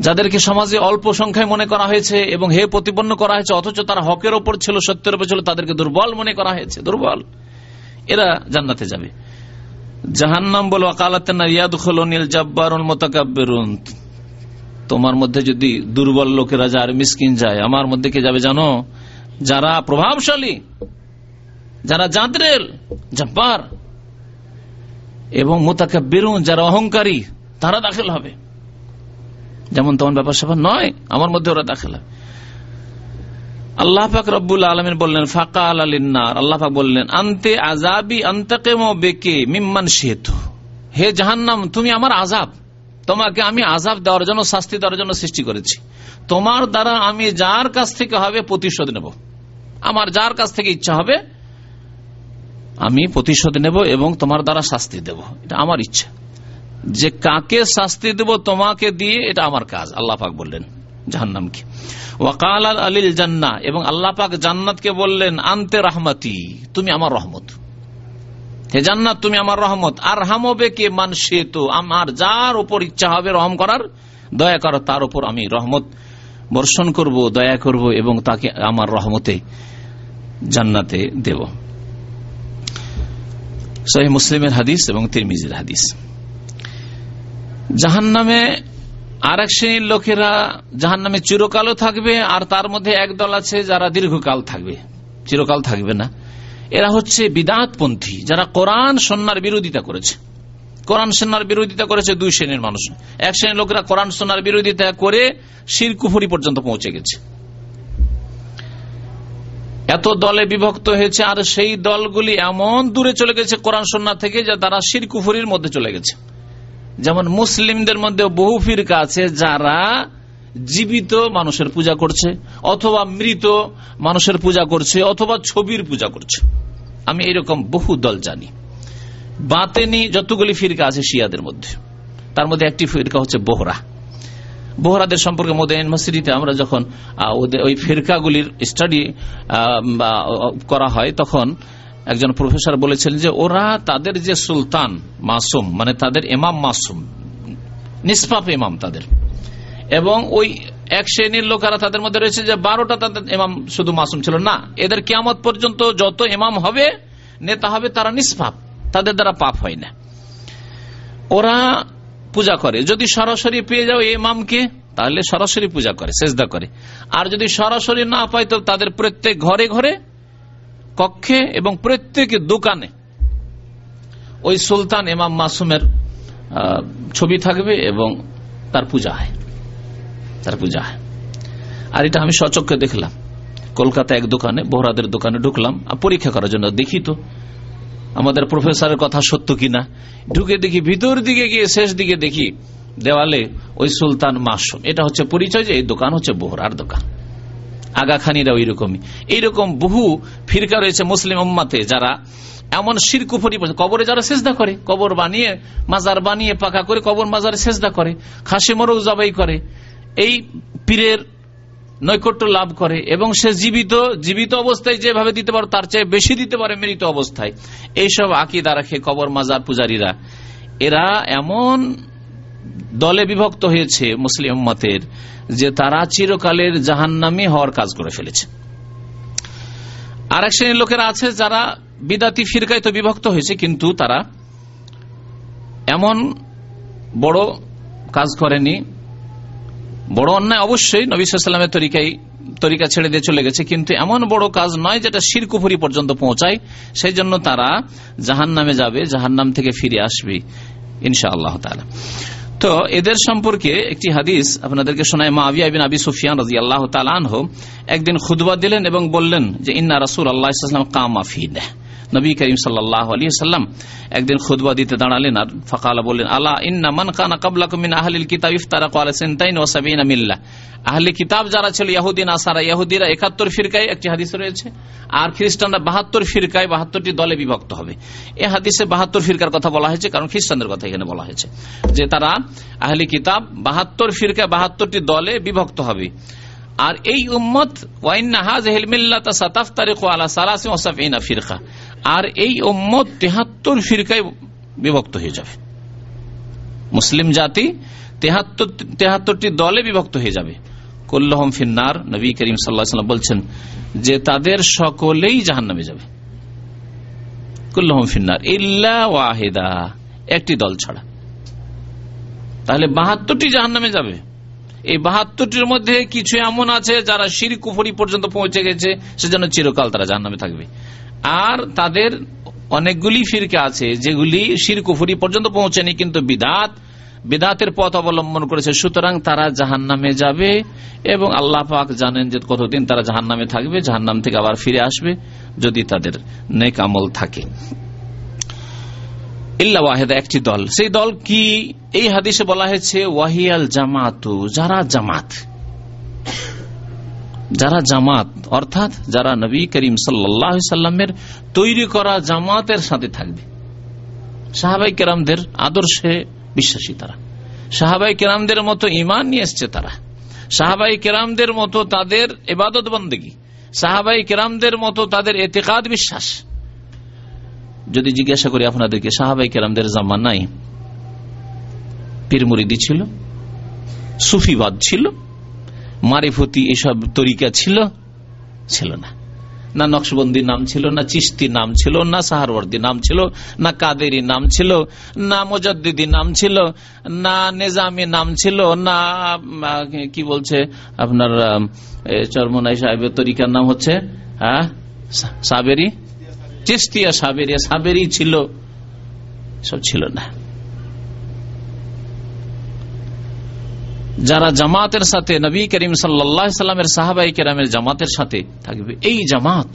যাদেরকে সমাজে অল্প সংখ্যায় মনে করা হয়েছে এবং হে প্রতিপন্ন করা হয়েছে, অথচ তারা হকের ওপর ছিল, সত্যের ওপর ছিল, তাদেরকে দুর্বল মনে করা হয়েছে। দুর্বল। এরা জান্নাতে যাবে। জাহান্নাম বলো মোতাকাব্বেরুন। তোমার মধ্যে যদি দুর্বল লোকেরা যায়, আর মিসকিন যায়, আমার মধ্যে কে যাবে জানো? যারা প্রভাবশালী, যারা জাদ্রেল জব্বার। এবং মোতাকা বেরুন যারা অহংকারী, তারা দাখিল হবে। যেমন তোমার ব্যাপার স্যাপার নয়, আমার মধ্যে ওরা দাখিল হবে। আল্লাহ পাক রব্বুল আলমিন বললেন ফাঁকা আলিনার আল্লাহ পাক বললেন, আন্তে আজাবি আন্তাকেম বেকে মিম্মান সেতু হে জাহান্নাম, তুমি আমার আজাব তোমাকে আমি আজাব দেওয়ার জন্য, শাস্তি দেওয়ার জন্য সৃষ্টি করেছি। তোমার দ্বারা আমি যার কাছ থেকে হবে, প্রতিশোধ নেব। আমার যার কাছ থেকে ইচ্ছা হবে আমি প্রতিশোধ নেব এবং তোমার দ্বারা শাস্তি দেব। এটা আমার ইচ্ছা। যে কাকে শাস্তি দেব, তোমাকে দিয়ে এটা আমার কাজ। আল্লাহ পাক বললেন, জাহান্নামকে। ওয়াকাল আল আলিল জান্না, এবং আল্লাহ পাক জান্নাতকে বললেন, আনতে রাহমাতি, তুমি আমার রহমত। হে জান্নাত, তুমি আমার রহমত। আর হামবে কে মান সে তো, আমার যার উপর ইচ্ছা হবে রহম করার, দয়া করো, তার উপর আমি রহমত বর্ষণ করব, দয়া করব এবং তাকে আমার রহমতে জান্নাতে দেব। সহি মুসলিমের হাদিস এবং তিরমিজের হাদিস। জাহান নামে আর এক শ্রেণির লোকেরা জাহান নামে চিরকালও থাকবে আর তার মধ্যে একদল আছে যারা দীর্ঘকাল থাকবে। চিরকাল থাকবে না। এরা হচ্ছে বিদাতপন্থী, যারা কোরআন সন্ন্যার বিরোধিতা করেছে। কোরআন সন্ন্যার বিরোধিতা করেছে দুই শ্রেণির মানুষ। এক শ্রেণির লোকেরা কোরআন সন্ন্যার বিরোধিতা করে শিরকুফুরি পর্যন্ত পৌঁছে গেছে। এত দলে বিভক্ত হয়েছে, আর সেই দলগুলি এমন দূরে চলে গেছে কোরআন সন্না থেকে যে তারা শিরকুফুরির মধ্যে চলে গেছে। যেমন মুসলিমদের মধ্যে বহু ফিরকা আছে যারা জীবিত মানুষের পূজা করছে, অথবা মৃত মানুষের পূজা করছে, অথবা ছবির পূজা করছে। আমি এরকম বহু দল জানি। বাতেনি যতগুলি ফিরকা আছে শিয়াদের মধ্যে, তার মধ্যে একটি ফিরকা হচ্ছে বোহরা। বোহরাদের সম্পর্কে মোদে ইউনিভার্সিটিতে আমরা যখন ওই ফিরকাগুলির স্টাডি করা হয়, তখন একজন প্রফেসর বলেছিলেন যে ওরা তাদের যে সুলতান মাসুম মানে তাদের এমাম মাসুম, নিষ্পাপ ইমাম তাদের। এবং ওই এক শ্রেণির লোকেরা তাদের মধ্যে রয়েছে যে বারোটা তাদের ইমাম শুধু মাসুম ছিল। না, এদের কিয়ামত পর্যন্ত যত ইমাম হবে, নেতা হবে, তারা নিষ্পাপ, তাদের দ্বারা পাপ হয় না। ওরা পূজা করে। যদি সরাসরি পেয়ে যাও এই ইমামকে, তাহলে সরাসরি পূজা করে, সেজদা করে। আর যদি সরাসরি না পায়, তো তাদের প্রত্যেক ঘরে ঘরে, কক্ষে এবং প্রত্যেক দোকানে ওই সুলতান এমাম মাসুমের ছবি থাকবে এবং তার পূজা হয়। তার পূজা হয়। আর এটা আমি সচক্ষে দেখলাম। কলকাতা এক দোকানে, বোহরাদের দোকানে ঢুকলাম পরীক্ষা করার জন্য দেখি তো আমাদের প্রফেসরের কথা সত্য কিনা? ঢুকে দেখি, ভিতর দিকে গিয়ে শেষ দিকে দেখি, দেওয়ালে ওই সুলতান মাসুম এটা হচ্ছে পরিচয় যে এই দোকান হচ্ছে বোহরার দোকান। আগাখানিরা ওই রকমই এইরকম বহু ফিরকা রয়েছে মুসলিম উম্মাতে যারা এমন শিরকুফরি কবরে যারা সেজদা করে, কবর বানিয়ে, মাজার বানিয়ে, পাকা করে কবর মাজারে সেজদা করে, খাসি মরৌ জবাই করে। এই পীরের নৈকট্য লাভ করে এবং সে জীবিত জীবিত অবস্থায় যেভাবে দিতে পারে, তার চেয়ে বেশি দিতে পারে মৃত অবস্থায়। এইসব আকিদা রাখে কবর মাজার পূজারীরা। এরা এমন দলে বিভক্ত হয়েছে মুসলিম মতের যে তারা চিরকালের জাহান্নামি হওয়ার কাজ করে ফেলেছে। আর এক শ্রেণির লোকেরা আছে যারা বিদাতি ফিরকায় তো বিভক্ত হয়েছে, কিন্তু তারা এমন বড় কাজ করেনি বড় অন্যায় অবশ্যই নবী সাল্লামের তরিকাই তরিকা ছেড়ে দিয়ে চলে গেছে, কিন্তু এমন বড় কাজ নয় যেটা শিরকুফুরি পর্যন্ত পৌঁছায়। সেই জন্য তারা জাহান নামে যাবে জাহান নাম থেকে ফিরে আসবে ইনশা আল্লাহ তালা তো এদের সম্পর্কে একটি হাদিস আপনাদেরকে শোনায় মা আবিয়া বিন আবি সুফিয়ান রাজি আল্লাহ তালানহ একদিন খুদবা দিলেন এবং বললেন যে, ইন্না রাসুল আল্লাহ কামা ফিন নবী করিম সাল্লাহ আলী সাল্লাম একদিন খুদবা দিতে দাঁড়ালেন আর ফকালা বললেন আল্লাহ ইন্না মান কানা কাবলা কুমিন আহলিল কিতাব ইফতারা কালা সেন্তাইন ও মিল্লা। আহলি কিতাব যারা ছিল ইয়াহুদ্দিন আসারা ইয়াহুদিরা একাত্তর ফিরকায় একটি হাদিস রয়েছে, আর খ্রিস্টানরা বাহাত্তর ফিরকায় বাহাত্তরটি দলে বিভক্ত হবে। এই হাদিসে বাহাত্তর ফিরকার কথা বলা হয়েছে, কারণ খ্রিস্টানদের কথা এখানে বলা হয়েছে যে তারা আহলি কিতাব বাহাত্তর ফিরকায় বাহাত্তরটি দলে বিভক্ত হবে। আর এই উম্মত ফিরকা। আর এই উম্মত তেহাত্তর ফিরকায় বিভক্ত হয়ে যাবে। মুসলিম জাতি তেহাত্তর, তেহাত্তরটি দলে বিভক্ত হয়ে যাবে। কল্লহম ফিন্নার, নবী করিম সাল্লাম বলছেন যে তাদের সকলেই জাহান নামে যাবে। কুল্লহম ফিন্নার, ইল্লা ওয়াহেদা, একটি দল ছাড়া। তাহলে বাহাত্তরটি জাহান নামে যাবে। এই বাহাত্তরটির মধ্যে কিছু এমন আছে যারা শির কুফরি পর্যন্ত পৌঁছে গেছে, সেজন্য চিরকাল তারা জাহান নামে থাকবে। আর তাদের অনেকগুলি ফিরকে আছে, যেগুলি শির কুফরি পর্যন্ত পৌঁছেনি, কিন্তু বিদাত, বিদাতের পথ অবলম্বন করেছে। সুতরাং তারা জাহান নামে যাবে এবং আল্লাহ পাক জানেন যে কতদিন তারা জাহান নামে থাকবে জাহান নাম থেকে আবার ফিরে আসবে, যদি তাদের নেক আমল থাকে। ইল্লা ওয়াহেদা, একটি দল। সেই দল কি এই হাদিসে বলা হয়েছে, ওয়াহিয়াল জামাতু, যারা জামাত। যারা জামাত, অর্থাৎ যারা নবী করিম সাল্লামের তৈরি করা জামাতের সাথে থাকবে। সাহাবাই কেরামদের আদর্শে বিশ্বাসী তারা। সাহাবাই কেরামদের মতো ইমান নিয়ে এসছে তারা। সাহাবাই কেরামদের মতো তাদের এবাদত বন্দেগী। সাহাবাই কেরামদের মতো তাদের এতেকাদ বিশ্বাস। যদি জিজ্ঞাসা করি, আপনাদেরকে সাহাবাই কেরামদের জামা নাই পীরমুরিদি ছিল সুফিবাদ ছিল? মারিফতি এসব তরিকা ছিল? ছিল না। না নকশবন্দি নাম ছিল, না চিস্তি নাম ছিল, না সাহারওয়ার্দি নাম ছিল, না কাদেরি নাম ছিল, না মোজাদ্দিদি নাম ছিল, না নেজামি নাম ছিল, না কি বলছে আপনার চরমনাই সাহেবের তরিকার নাম হচ্ছে হ্যাঁ সাবেরি? চিস্তিয়া সাবেরিয়া, সাবেরি ছিল, সব ছিল না। যারা জামাতের সাথে, নবী করিম সাল্লামের সাহাবাই কেরামের জামাতের সাথে থাকবে, এই জামাত,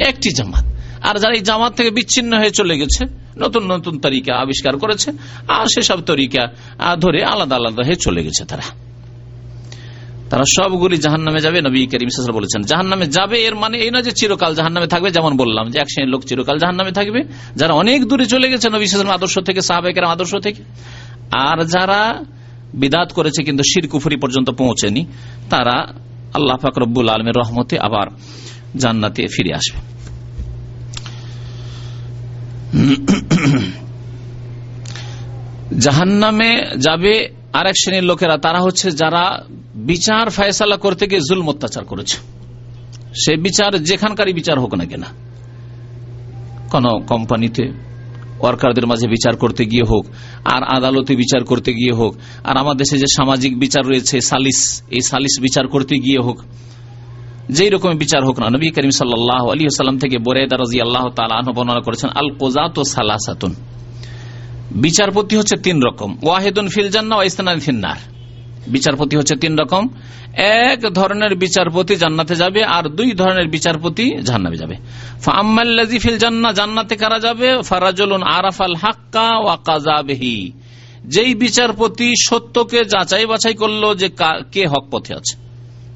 একটি জামাত। আর যারা এই জামাত থেকে বিচ্ছিন্ন হয়ে চলে গেছে, নতুন নতুন তরিকা আবিষ্কার করেছে, আর সেসব তরিকা ধরে আলাদা আলাদা হয়ে চলে গেছে তারা। তারা সবগুলি জাহান নামে যাবে, নবী করিম বলেছেন। জাহান নামে যাবে, এর মানে এই না যে চিরকাল জাহান নামে থাকবে, যেমন বললাম যে এক শ্রেণির লোক চিরকাল জাহান নামে থাকবে। যারা অনেক দূরে চলে গেছে নবী আদর্শ থেকে সাহাবাহিকের আদর্শ থেকে। আর যারা বিদাত করেছে কিন্তু শির কুফুরি পর্যন্ত পৌঁছেনি, তারা আল্লাহ ফাকরবুল আলমের রহমতে আবার জান্নাতে ফিরে আসবে। জাহান্নামে যাবে আর এক শ্রেণির লোকেরা, তারা হচ্ছে যারা বিচার ফয়সালা করতে গিয়ে জুল অত্যাচার করেছে। সে বিচার যেখানকারই বিচার হোক না কেনা। কোন কোম্পানিতে ওয়ার্কারদের মাঝে বিচার করতে গিয়ে হোক, আর আদালতে বিচার করতে গিয়ে হোক, আর আমার দেশে যে সামাজিক বিচার রয়েছে, সালিস, এই সালিস বিচার করতে গিয়ে হোক, যেই রকম বিচার হোক না নবী করিম সাল্লাহ আলী সাল্লাম থেকে বোরেদা রাজি আল্লাহ তালা বর্ণনা করেছেন আল কোজাত সালাসাতুন। বিচারপতি হচ্ছে তিন রকম, ওয়াহেদুন ফিল জান্না ওয়াইস্তান ফিন্নার বিচারপতি হচ্ছে তিন রকম। এক ধরনের বিচারপতি জান্নাতে যাবে আর দুই ধরনের বিচারপতি জাহান্নামে যাবে। ফাম্মাল্লাজি ফিল জান্না জান্নাতে কারা যাবে? ফারাজুলুন আরাফাল হাক্কা ওয়া কাযাবিহি। যেই বিচারপতি সত্যকে যাচাই বাছাই করল যে কে হক পথে আছে।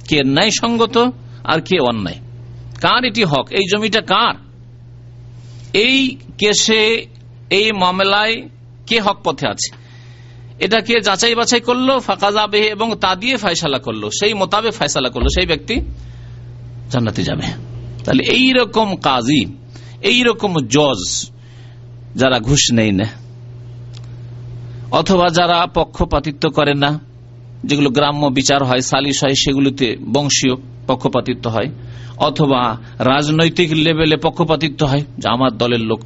কে ন্যায় সঙ্গত আর কে অন্যায়। কার এটি হক? এই জমিটা কার? এই কেসে, এই মামলায় কে হক পথে আছে? এটাকে যাচাই বাছাই করল, ফাঁকা যাবে এবং তা দিয়ে ফয়সালা করল। সেই মোতাবেক ফয়সালা করল, সেই ব্যক্তি জান্নাতে যাবে। তাহলে এই রকম কাজী এই রকম জজ যারা ঘুষ নেই না, অথবা যারা পক্ষপাতিত্ব করে না, যেগুলো গ্রাম্য বিচার হয়, সালিশ হয়, সেগুলোতে বংশীয় পক্ষপাতিত্ব হয়, অথবা রাজনৈতিক লেভেলে পক্ষপাতিত্ব হয়, যে আমার দলের লোক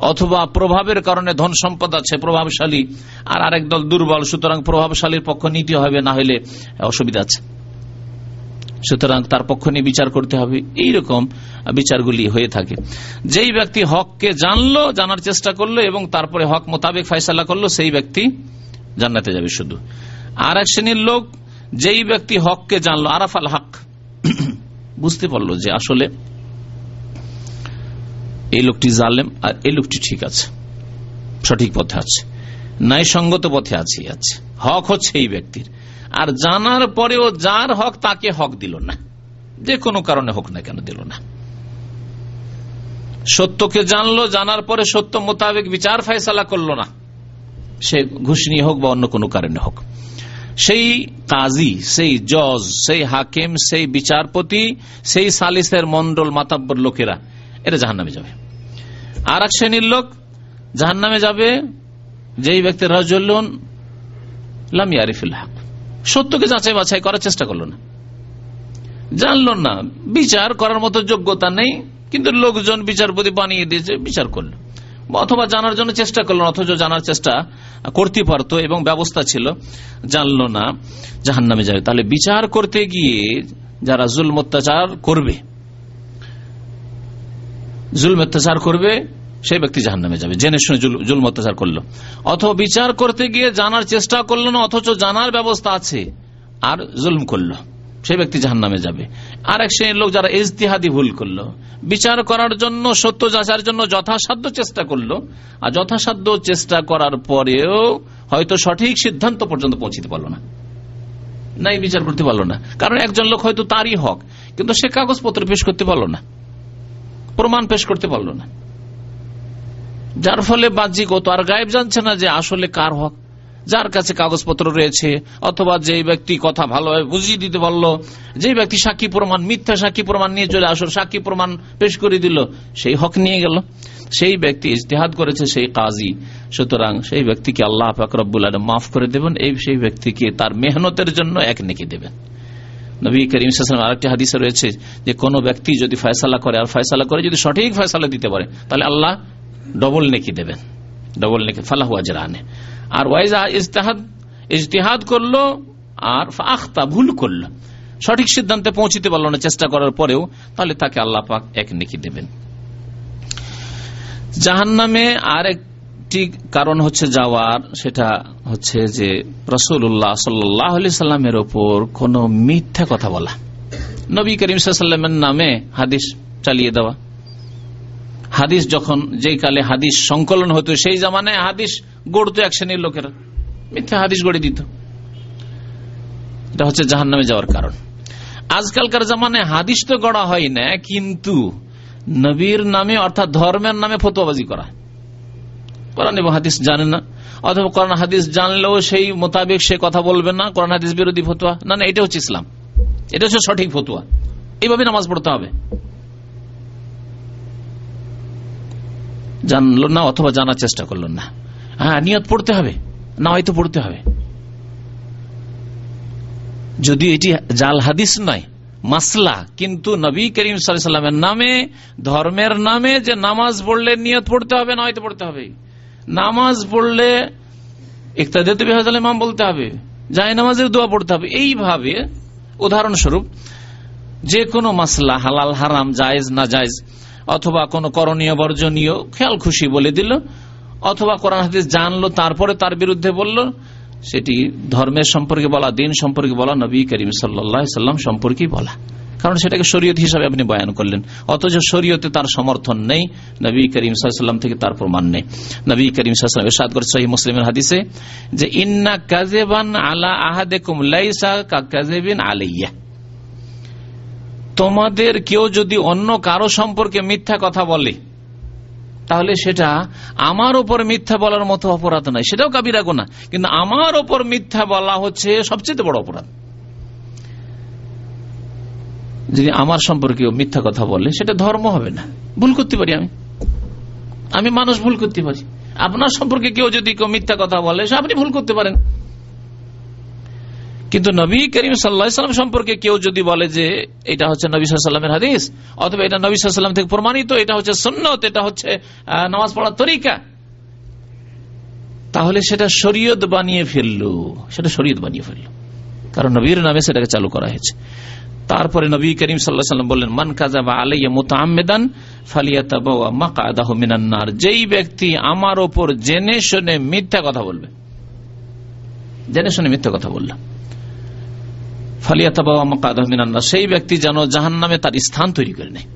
অথবা প্রভাবের কারণে ধন সম্পদ আছে, প্রভাবশালী, আর আরেক দল দুর্বল, সুতরাং প্রভাবশালীর পক্ষ নিতে হবে, না হলে অসুবিধা আছে। সুতরাং তার পক্ষ নিয়ে বিচার করতে হবে, এইরকম বিচারগুলি হয়ে থাকে। যেই ব্যক্তি হককে জানলো, জানার চেষ্টা করল, এবং তারপরে হক মোতাবেক ফয়সালা করল, সেই ব্যক্তি জান্নাতে যাবে শুধু। আর এক শ্রেণির লোক যেই ব্যক্তি হককে জানলো, আরাফাল হক, [CLEARS THROAT] বুঝতে পারল যে আসলে এই লোকটি জানলেন আর এই লোকটি ঠিক আছে। সঠিক পথে আছে। ন্যায়সঙ্গত পথে আছে আছে। হক হচ্ছে এই ব্যক্তির। আর জানার পরেও যার হক তাকে হক দিল না। যে কোনো কারণে হোক না কেন দিল না। সত্যকে জানলো, জানার পরে সত্য মোতাবেক বিচার ফয়সালা করল না। সে ঘুষ নিয়ে হোক বা অন্য কোনো কারণে হোক। সেই কাজী, সেই জজ, সেই হাকিম, সেই বিচারপতি, সেই সালিসের মন্ডল মাতাব্বর লোকেরা এটা জাহান নামে যাবে। আর এক শ্রেণির লোক জাহান নামে যাবে, যেই ব্যক্তি রাজুল্লন লামিয়ারিফুল হক। সত্যকে যাচাই বাছাই করার চেষ্টা করল না। জানলো না, বিচার করার মতো যোগ্যতা নেই, কিন্তু লোকজন বিচারপতি বানিয়ে দিয়েছে, বিচার করল। অথবা জানার জন্য চেষ্টা করল অথচ জানার চেষ্টা করতে পারত এবং ব্যবস্থা ছিল। জানলো না জাহান নামে যাবে। তাহলে বিচার করতে গিয়ে যারা জুল অত্যাচার করবে জুল অত্যাচার করবে, সেই ব্যক্তি জাহান নামে যাবে। জেনে শুনে জুল অত্যাচার করল। অথবা বিচার করতে গিয়ে জানার চেষ্টা করল না, অথচ জানার ব্যবস্থা আছে, আর জুলম করল। সেই ব্যক্তি জাহান নামে যাবে। আর এক শ্রেণির লোক যারা ইজতিহাদি ভুল করল, বিচার করার জন্য, সত্য যাচার জন্য যথাসাধ্য চেষ্টা করল, আর যথাসাধ্য চেষ্টা করার পরেও হয়তো সঠিক সিদ্ধান্ত পর্যন্ত পৌঁছিতে পারল না। নাই বিচার করতে পারল না। কারণ একজন লোক হয়তো তারই হক, কিন্তু সে কাগজপত্র পেশ করতে পারল না। প্রমাণ পেশ করতে পারল না। যার ফলে বাহ্যিক ও তো আর গায়েব জানছে না যে আসলে কার হক। যার কাছে কাগজপত্র রয়েছে অথবা যে ব্যক্তি কথা ভালোভাবে বুঝিয়ে দিতে পারল যে ব্যক্তি সাক্ষী প্রমাণ, মিথ্যা সাক্ষী প্রমাণ নিয়ে চলে আসল সাক্ষী প্রমাণ পেশ করে দিল, সেই হক নিয়ে গেল। সেই ব্যক্তি ইজতেহাদ করেছে, সেই কাজী। সুতরাং সেই ব্যক্তিকে আল্লাহ ফাকরবুল মাফ করে দেবেন, এই সেই ব্যক্তিকে তার মেহনতের জন্য এক নেকি দেবেন। নবী করিম ইসলাম আরেকটি হাদিসে রয়েছে যে কোন ব্যক্তি যদি ফয়সালা করে, আর ফয়সালা করে যদি সঠিক ফয়সালা দিতে পারে, তাহলে আল্লাহ ডবল নেকি দেবেন। ডবল নেকি, ফালাহু আজরানে আর ওয়াইজা ইজতেহাদ ইজতেহাদ করল আর আখতা ভুল করল। সঠিক সিদ্ধান্তে পৌঁছিতে পারল না, চেষ্টা করার পরেও, তাহলে তাকে আল্লাহ পাক এক নেকি দেবেন। জাহান নামে আরেকটি কারণ হচ্ছে যাওয়ার, সেটা হচ্ছে যে রসুল্লাহ সাল্লি সাল্লামের ওপর কোন মিথ্যা কথা বলা। নবী করিম সাল্লামের নামে হাদিস চালিয়ে দেওয়া। হাদিস যখন, যেই কালে হাদিস সংকলন হতো, সেই জামানায় হাদিস গড়তো এক শ্রেণির লোকেরা। মিথ্যা হাদিস গড়ে দিত। এটা হচ্ছে জাহান নামে যাওয়ার কারণ। আজকালকার জামানায় হাদিস তো গড়া হয় না, কিন্তু নবীর নামে অর্থাৎ ধর্মের নামে ফতোয়াবাজি করা। কোরআন এবং হাদিস জানে না। অথবা কোরআন হাদিস জানলেও সেই মোতাবেক সে কথা বলবে না, কোরআন হাদিস বিরোধী ফতুয়া। না না, এটা হচ্ছে ইসলাম। এটা হচ্ছে সঠিক ফতুয়া। এইভাবে নামাজ পড়তে হবে। জানলো না অথবা জানার চেষ্টা করল না। হ্যাঁ নিয়ত পড়তে হবে। না হয়তো পড়তে হবে। যদি এটি জাল হাদিস নয়, মাসলা, কিন্তু নবী করিম সাল্লামের নামে, ধর্মের নামে যে নামাজ পড়লে নিয়ত পড়তে হবে, না হয়তো পড়তে হবে। নামাজ পড়লে ইকতাদে বেহাজাল ইমাম বলতে হবে। যাই নামাজের দোয়া পড়তে হবে। এইভাবে উদাহরণস্বরূপ যে কোনো মাসলা, হালাল, হারাম, জায়েজ, না জায়েজ, অথবা কোনো করণীয়, বর্জনীয়, খেয়াল খুশি বলে দিল, অথবা কোরআন হাদিস জানলো, তারপরে তার বিরুদ্ধে বলল, সেটি ধর্মের সম্পর্কে বলা, দিন সম্পর্কে বলা, নবী করিম সাল্লাম সম্পর্কে বলা। কারণ সেটাকে শরীয়ত হিসাবে আপনি বয়ান করলেন। অথচ শরীয়তে তার সমর্থন নেই। নবী করিম সাল্লাম থেকে তার প্রমাণ নেই। নবী করিম সাল্লাম এরশাদ করছে সহি মুসলিমের হাদিসে যে, ইন্না কাজেবান আলা আহাদেকুম লাইসা কাজেবিন আলাইয়া তোমাদের কেউ যদি অন্য কারও সম্পর্কে মিথ্যা কথা বলে, তাহলে সেটা আমার ওপর মিথ্যা বলার মতো অপরাধ নয়। সেটাও কাবিরা গোনা কিন্তু আমার ওপর মিথ্যা বলা হচ্ছে সবচেয়ে বড় অপরাধ। যদি আমার সম্পর্কে মিথ্যা কথা বলে, সেটা ধর্ম হবে না। ভুল করতে পারি আমি। আমি মানুষ ভুল করতে পারি। আপনার সম্পর্কে কেউ যদি কেউ মিথ্যা কথা বলে, সে আপনি ভুল করতে পারেন। কিন্তু নবী করিম সাল্লাম সম্পর্কে কেউ যদি বলে যে, এটা হচ্ছে নবী সাল্লামের হাদিস, অথবা এটা নবী সাল্লাম থেকে প্রমাণিত, এটা হচ্ছে সন্ন্যত এটা হচ্ছে নামাজ পড়ার তরিকা, তাহলে সেটা শরীয়ত বানিয়ে ফেলল। সেটা শরীয়ত বানিয়ে ফেলল। কারণ নবীর নামে সেটাকে চালু করা হয়েছে। তারপরে নবী করিম সাল্লাম বললেন, মান কাজাবা আলাইয়া মোতামেদান মিনান্নার যেই ব্যক্তি আমার ওপর জেনে শুনে মিথ্যা কথা বলবে, জেনে শুনে মিথ্যা কথা বললাম সেই ব্যক্তি যেন জাহান নামে তার স্থান তৈরি করে নেয়।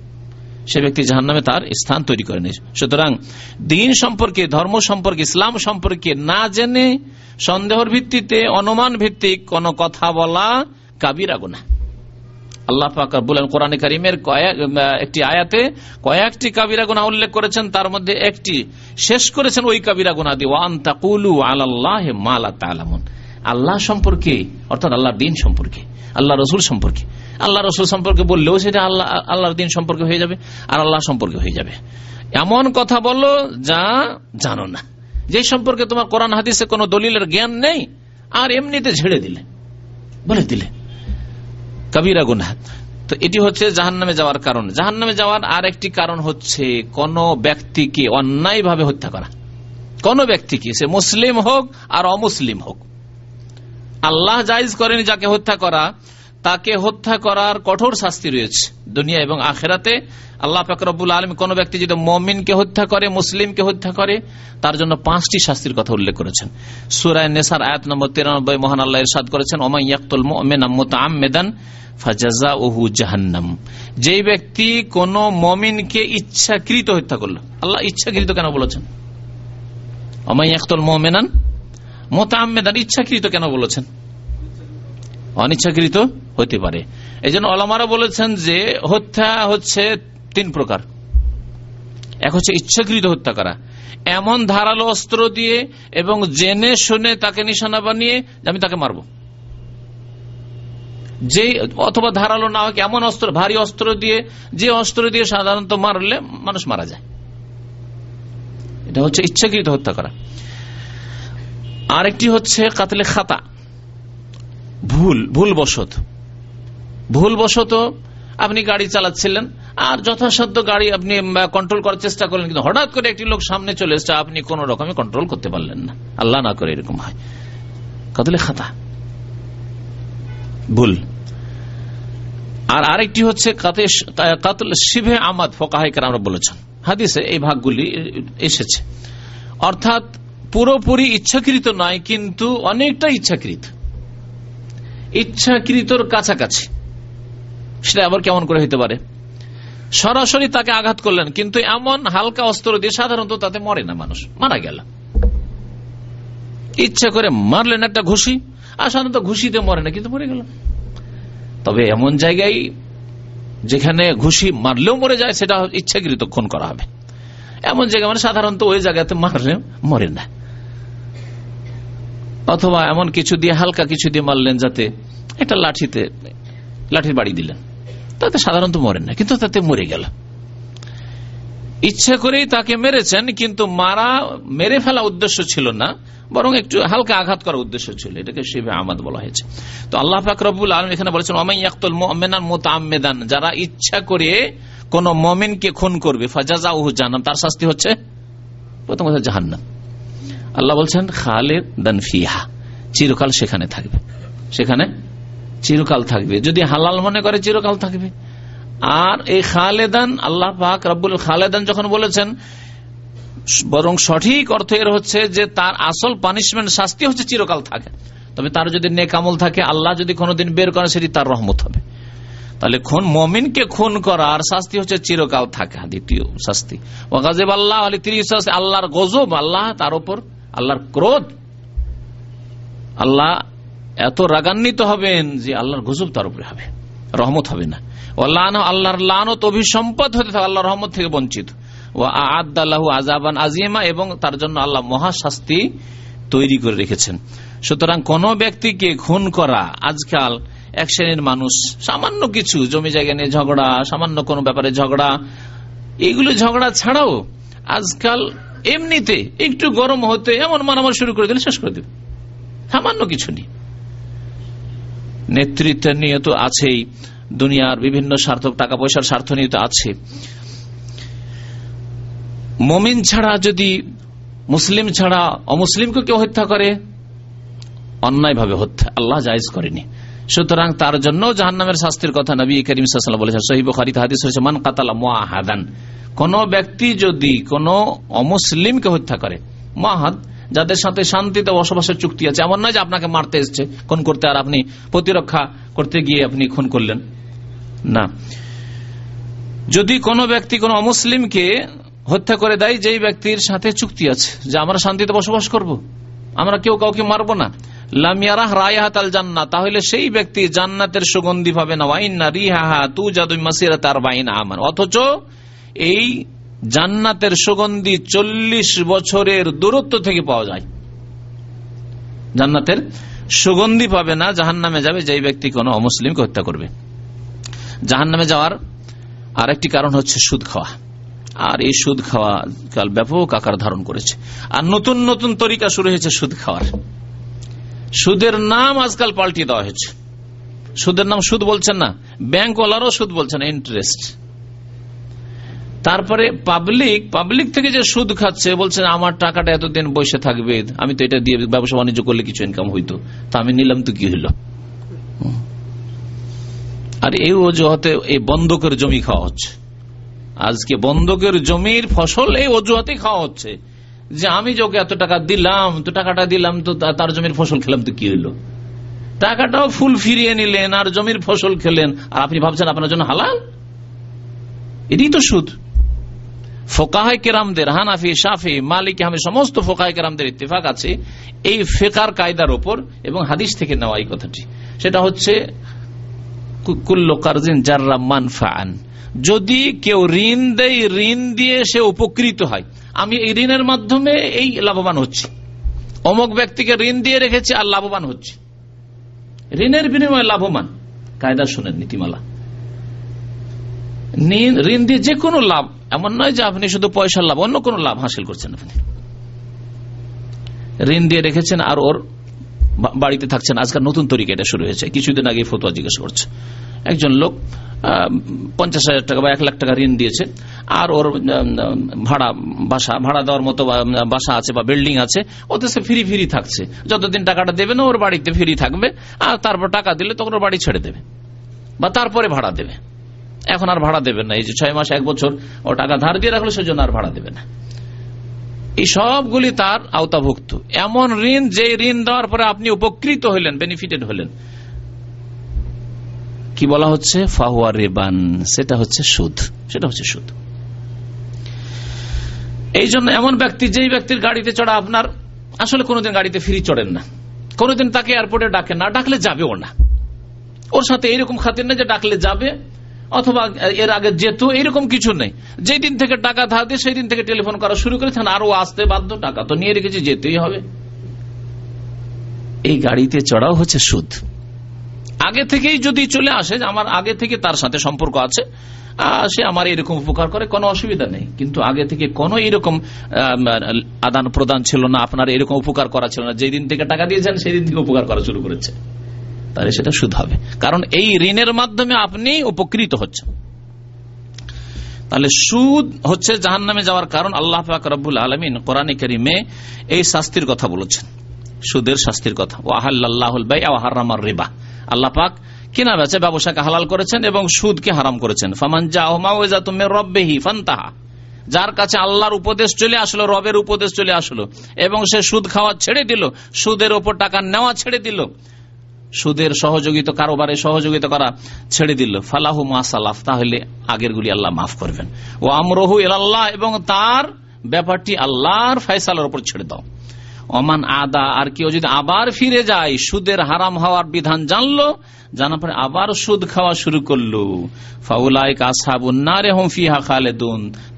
সে ব্যক্তি জাহান নামে তার স্থান তৈরি করে নেয়। সুতরাং দিন সম্পর্কে, ধর্ম সম্পর্কে, ইসলাম সম্পর্কে না জেনে সন্দেহর ভিত্তিতে, অনুমান ভিত্তিক কোন কথা বলা কাবিরা গুনা আল্লাহ পাক বলেন কোরআন করিমের একটি আয়াতে কয়েকটি কাবিরা গুনা উল্লেখ করেছেন, তার মধ্যে একটি শেষ করেছেন ওই কাবিরা গুনা দিয়ে ওয়ান তাকুলু আল্লাহ মালা তালামুন। আল্লাহ সম্পর্কে, অর্থাৎ আল্লাহর দিন সম্পর্কে আল্লাহ রসুল সম্পর্কে। আল্লাহ রসুল সম্পর্কে বললেও সেটা আল্লাহ, আল্লাহর দিন সম্পর্কে হয়ে যাবে, আর আল্লাহ সম্পর্কে হয়ে যাবে। এমন কথা বলো যা জানো না। যে সম্পর্কে তোমার কোরআন হাদিসে কোনো দলিলের জ্ঞান নেই, আর এমনিতে ঝেড়ে দিলে, বলে দিলে। কবিরা গুনা তো এটি হচ্ছে জাহান নামে যাওয়ার কারণ। জাহান নামে যাওয়ার আর একটি কারণ হচ্ছে কোন ব্যক্তিকে অন্যায় ভাবে হত্যা করা। কোন ব্যক্তিকে, সে মুসলিম হোক আর অমুসলিম হোক। আল্লাহ জায়জ করেন যাকে হত্যা করা, তাকে হত্যা করার কঠোর শাস্তি রয়েছে দুনিয়া এবং আখেরাতে। আল্লাহ ফাকরবুল আলম কোন ব্যক্তি যদি মমিনকে হত্যা করে, মুসলিমকে হত্যা করে, তার জন্য পাঁচটি শাস্তির কথা উল্লেখ করেছেন। সুরায় নেসার আয়াত নম্বর তিরানব্বই মহান আল্লাহ ইরশাদ করেছেন ওমাই ইয়াকুল মোমেনাম ফাজাজা ওহু জাহান্নাম। যে ব্যক্তি কোন মমিনকে ইচ্ছাকৃত হত্যা করল, আল্লাহ ইচ্ছাকৃত কেন বলেছেন? ওমাই ইয়াকুল মোমেনান মোতামেদান ইচ্ছাকৃত কেন বলেছেন? অনিচ্ছাকৃত হতে পারে। এই জন্য অলামারা বলেছেন যে হত্যা হচ্ছে তিন প্রকার। এক হচ্ছে ইচ্ছাকৃত হত্যা করা। এমন ধারালো অস্ত্র দিয়ে এবং জেনে শুনে তাকে নিশানা বানিয়ে আমি তাকে মারব। যে অথবা ধারালো না হোক এমন অস্ত্র, ভারী অস্ত্র দিয়ে, যে অস্ত্র দিয়ে সাধারণত মারলে মানুষ মারা যায়। এটা হচ্ছে ইচ্ছাকৃত হত্যা করা। আরেকটি হচ্ছে কাতলে খাতা। ভুল ভুল বসত ভুল বসত আপনি গাড়ি চালাচ্ছিলেন আর যথাসাধ্য গাড়ি আপনি কন্ট্রোল করার চেষ্টা করলেন, কিন্তু হঠাৎ করে একটি লোক সামনে চলে এসছে, আপনি কোন রকমে কন্ট্রোল করতে পারলেন না। আল্লাহ না করে এরকম হয়। কাতলে খাতা। ভুল। আর আরেকটি হচ্ছে কাতল শিভে আমাদ ফোকাহাইকার আমরা বলেছেন। হাদিসে এই ভাগগুলি এসেছে। অর্থাৎ পুরোপুরি ইচ্ছাকৃত নয়, কিন্তু অনেকটা ইচ্ছাকৃত। ইচ্ছাকৃতর কাছাকাছি। সেটা আবার কেমন করে হইতে পারে? সরাসরি তাকে আঘাত করলেন, কিন্তু এমন হালকা অস্ত্র দিয়ে সাধারণত তাতে মরে না মানুষ, মারা গেল। ইচ্ছা করে মারলেন একটা ঘুষি, আর সাধারণত ঘুষিতে মরে না, কিন্তু মরে গেল। তবে এমন জায়গায় যেখানে ঘুষি মারলেও মরে যায়, সেটা ইচ্ছাকৃত খুন করা হবে। এমন জায়গা মানে সাধারণত ওই জায়গাতে মারলে মরে না। অথবা এমন কিছু দিয়ে, হালকা কিছু দিয়ে মারলেন যাতে একটা লাঠিতে, লাঠির বাড়ি দিলেন। তাতে সাধারণত মরেন না, কিন্তু তাতে মরে গেল। ইচ্ছে করেই তাকে মেরেছেন, কিন্তু মারা, মেরে ফেলা উদ্দেশ্য ছিল না, বরং একটু হালকা আঘাত করার উদ্দেশ্য ছিল। এটাকে শিবে আমাদ বলা হয়েছে। তো আল্লাহ ফাকরবুল আলম এখানে বলেছেন অমাইয়াকুল মোমেনান মোতামেদান যারা ইচ্ছা করে কোন মমিনকে খুন করবে ফাজাজা উহু জাহান্নাম, তার শাস্তি হচ্ছে প্রথম কথা জাহান্নাম। আল্লাহ বলছেন খালেদ দান ফিহা চিরকাল সেখানে থাকবে। সেখানে চিরকাল থাকবে। যদি হালাল মনে করে, চিরকাল থাকবে। আর এই খালেদান, আল্লাহ পাক রব্বুল খালেদান যখন বলেছেন, বরং সঠিক অর্থ এর হচ্ছে যে তার আসল পানিশমেন্ট শাস্তি হচ্ছে চিরকাল থাকে। তবে তার যদি নেকামল থাকে, আল্লাহ যদি কোনোদিন বের করে, সেটি তার রহমত হবে। তাহলে খুন, মমিনকে খুন করার শাস্তি হচ্ছে চিরকাল থাকা, দ্বিতীয় শাস্তি। ওয়াগাজেব আল্লাহ আলী, তিরিশ আল্লাহর গজব, আল্লাহ তার উপর, আল্লাহর ক্রোধ, আল্লাহ এত রাগান্বিত হবেন যে আল্লাহর গজব তার উপরে হবে। রহমত হবে না। ও লান, আল্লাহর লানত অভিসম্পদ হতে থাকে আল্লাহ রহমত থেকে বঞ্চিত। ও আদাল্লাহ আজাবান আজিমা এবং তার জন্য আল্লাহ মহাশাস্তি তৈরি করে রেখেছেন। সুতরাং কোন ব্যক্তিকে খুন করা আজকাল এক শ্রেণির মানুষ, সামান্য কিছু, জমি জায়গা নিয়ে ঝগড়া, সামান্য কোনো ব্যাপারে ঝগড়া এইগুলো ঝগড়া ছাড়াও আজকাল এমনিতে একটু গরম হতে এমন মারামারি শুরু করে দিলে শেষ করে দেবে। সামান্য কিছু নেই নেতৃত্ব নিয়ে তো আছেই। দুনিয়ার বিভিন্ন স্বার্থ টাকা পয়সার স্বার্থ নিয়ে তো আছে। মমিন ছাড়া যদি মুসলিম ছাড়া অমুসলিমকে কেউ হত্যা করে, অন্যায়ভাবে হত্যা, আল্লাহ জায়জ করেনি। সুতরাং তার জন্য জাহান্নামের শাস্তির কথা নবী করিম বলেছেন। মান কাতালা মাহাদান কোন ব্যক্তি যদি কোন অমুসলিমকে হত্যা করে মাহাদ যাদের সাথে শান্তিতে বসবাসের চুক্তি আছে। এমন নয় যে আপনাকে মারতে এসছে, খুন করতে আর আপনি প্রতিরক্ষা করতে গিয়ে আপনি খুন করলেন। না। যদি কোনো ব্যক্তি কোনো অমুসলিমকে হত্যা করে দেয়, যেই ব্যক্তির সাথে চুক্তি আছে, যে আমরা শান্তিতে বসবাস করব। আমরা কেউ কাউকে মারবো না। তাহলে সেই ব্যক্তি জান্নাতের সুগন্ধি পাবে না। অথচ এই জান্নাতের সুগন্ধি চল্লিশ বছরের দূরত্ব থেকে পাওয়া যায়। জান্নাতের সুগন্ধি পাবে না জাহান নামে যাবে যেই ব্যক্তি কোনো অমুসলিমকে হত্যা করবে। জাহান নামে যাওয়ার আরেকটি কারণ হচ্ছে সুদ খাওয়া। আর এই সুদ খাওয়া কাল ব্যাপক আকার ধারণ করেছে। আর নতুন নতুন তরিকা শুরু হয়েছে সুদ খাওয়ার। সুদের নাম আজকাল পাল্টিয়ে দেওয়া হয়েছে। সুদের নাম সুদ বলছেন না, ব্যাংকওয়ালারও সুদ বলছেন ইন্টারেস্ট তারপরে পাবলিক পাবলিক থেকে যে সুদ খাচ্ছে বলছেন আমার টাকাটা এতদিন বসে থাকবে। আমি তো এটা দিয়ে ব্যবসা বাণিজ্য করলে কিছু ইনকাম হইতো। তা আমি নিলাম তো কি হইল? আর এই অজুহাতে এই বন্ধকের জমি খাওয়া হচ্ছে। আজকে বন্ধকের জমির ফসল এই অজুহাতে খাওয়া হচ্ছে। যে আমি যোগে এত টাকা দিলাম, তো টাকাটা দিলাম, তো তার জমির ফসল খেলাম তো কি হইল? টাকাটাও ফুল ফিরিয়ে নিলেন, আর জমির ফসল খেলেন। আর আপনি ভাবছেন আপনার জন্য হালাল? এটি তো সুদ। ফোকাহাই কেরামদের, হানাফি সাফি মালিক, আমি সমস্ত ফোকাহাই কেরামদের ইত্তেফাক আছে, এই ফেকার কায়দার ওপর এবং হাদিস থেকে নেওয়া এই কথাটি। সেটা হচ্ছে কুল্লো কার্জিন জার্রা মানফান যদি কেউ ঋণ দেয়, ঋণ দিয়ে সে উপকৃত হয়। আমি এই ঋণের মাধ্যমে এই লাভবান হচ্ছি। অমুক ব্যক্তিকে ঋণ দিয়ে রেখেছি, আর লাভবান হচ্ছে। ঋণের বিনিময়ে লাভবান। কায়দা শোনেন নীতিমালা ঋণ দিয়ে যে কোনো লাভ। এমন নয় যে আপনি শুধু পয়সার লাভ, অন্য কোনো লাভ হাসিল করছেন আপনি। ঋণ দিয়ে রেখেছেন আর ওর বাড়িতে থাকছেন। আজকাল নতুন তরিকা এটা শুরু হয়েছে। কিছুদিন আগে ফতোয়া জিজ্ঞেস করছে। একজন লোক পঞ্চাশ হাজার টাকা বা এক লাখ টাকা ঋণ দিয়েছে। আর ওর ভাড়া, বাসা, ভাড়া দেওয়ার মতো বাসা আছে বা বিল্ডিং আছে, ওতে সে ফ্রি ফ্রি থাকছে। যতদিন টাকাটা দেবে না, ওর বাড়িতে ফ্রি থাকবে। আর তারপর টাকা দিলে তখন ওর বাড়ি ছেড়ে দেবে। বা তারপরে ভাড়া দেবে। এখন আর ভাড়া দেবে না। এই যে ছয় মাস, এক বছর ও টাকা ধার দিয়ে রাখল সেজন্য আর ভাড়া দেবে না। এই সবগুলি তার আওতাভুক্ত। এমন ঋণ যে ঋণ দেওয়ার পরে আপনি উপকৃত হলেন বেনিফিটেড হলেন কি বলা হচ্ছে? ফাহুয়া রেবান। সেটা হচ্ছে সুদ। সেটা হচ্ছে সুদ। এই জন্য এমন ব্যক্তি, যেই ব্যক্তির গাড়িতে চড়া আপনার, আসলে কোনোদিন গাড়িতে ফ্রি চড়েন না। কোনোদিন তাকে এয়ারপোর্টে ডাকেন না। ডাকলে যাবেও না। ওর সাথে এইরকম খাতির না যে ডাকলে যাবে অথবা এর আগে যেত, এরকম কিছু নেই। যেই দিন থেকে টাকা ধার সেই দিন থেকে টেলিফোন করা শুরু করেছেন আরও আসতে বাধ্য, টাকা তো নিয়ে রেখেছি, যেতেই হবে। এই গাড়িতে চড়াও হচ্ছে সুদ। আগে থেকেই যদি চলে আসে, আমার আগে থেকে তার সাথে সম্পর্ক আছে সে আমার এরকম উপকার করে, কোনো অসুবিধা নেই। কিন্তু আগে থেকে কোনো এরকম আদান প্রদান ছিল না, আপনার এরকম উপকার করা ছিল না। যেদিন থেকে টাকা দিয়েছেন, সেই দিন থেকে উপকার করা শুরু করেছে। তাহলে সেটা সুদ হবে। কারণ এই ঋণের মাধ্যমে আপনি উপকৃত হচ্ছেন। তাহলে সুদ হচ্ছে জাহান নামে যাওয়ার কারণ আল্লাহ পাক রব্বুল আলমিন কোরআনে করিমে এই শাস্তির কথা বলেছেন। সুদের শাস্তির কথা। ও আহাল্লাহুল বাই রিবা। আল্লাহ পাক কিনা বেচে ব্যবসাকে হালাল করেছেন এবং সুদকে হারাম করেছেন। ফামান ফান্তাহা। যার কাছে আল্লাহর উপদেশ চলে আসলো, রবের উপদেশ চলে আসলো এবং সে সুদ খাওয়া ছেড়ে দিল, সুদের ওপর টাকা নেওয়া ছেড়ে দিল সুদের সহযোগিতা কারোবারে সহযোগিতা করা ছেড়ে দিল। ফালাহু মাসালাফ তাহলে আগের গুলি আল্লাহ মাফ করবেন। ও আমরহু আল্লাহ এবং তার ব্যাপারটি আল্লাহর ফয়সালার উপর ছেড়ে দাও। অমান আদা, আর কেউ যদি আবার ফিরে যায়, সুদের হারাম হওয়ার বিধান জানলো, জানার পরে আবার সুদ খাওয়া শুরু করল। ফাউলাই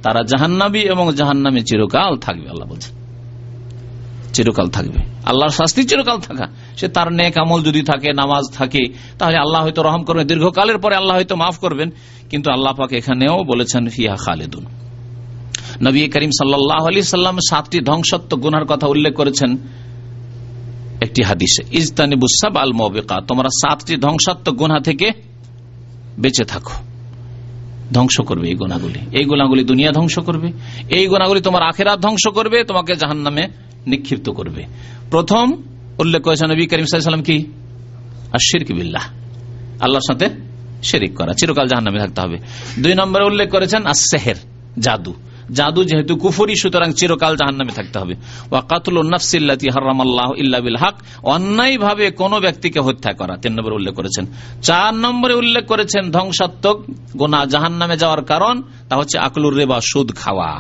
তারা জাহান্নাবি এবং জাহান্নামে চিরকাল থাকবে, আল্লাহ বলছেন চিরকাল থাকবে। আল্লাহর শাস্তি চিরকাল থাকা। সে তার নেক আমল যদি থাকে, নামাজ থাকে, তাহলে আল্লাহ হয়তো রহম করবেন। দীর্ঘকালের পরে আল্লাহ হয়তো মাফ করবেন। কিন্তু আল্লাহ পাক এখানেও বলেছেন, ফিহা খালেদুন। নবী করিম সাল্লাহ আলি সাল্লাম সাতটি ধ্বংসত্ব গুনার কথা উল্লেখ করেছেন একটি হাদিসে। ইজতানিবুসাব আল মবিকা। তোমরা সাতটি ধ্বংসাত্মক গুনা থেকে বেঁচে থাকো। ধ্বংস করবে এই গুণাগুলি এই গুণাগুলি দুনিয়া ধ্বংস করবে। এই গুণাগুলি তোমার আখেরা ধ্বংস করবে। তোমাকে জাহান নামে নিক্ষিপ্ত করবে। প্রথম উল্লেখ করেছে নবী করিম সাল্লাম কি? আর শিরক বিল্লাহ। আল্লাহর সাথে শেরিক করা। চিরকাল জাহান নামে থাকতে হবে। দুই নম্বরে উল্লেখ করেছেন আর সেহের জাদু। জাদু যেহেতু কুফরি, সুতরাং চিরকাল জাহান নামে থাকতে হবে। ওয়াকাতুল নফসিল্লাতি হারাম আল্লাহ ইল্লাবিল হক। অন্যায় ভাবে কোন ব্যক্তিকে হত্যা করা, তিন নম্বরে উল্লেখ করেছেন। চার নম্বরে উল্লেখ করেছেন ধ্বংসাত্মক গোনা জাহান নামে যাওয়ার কারণ, তা হচ্ছে আকলুর রেবা, সুদ খাওয়া।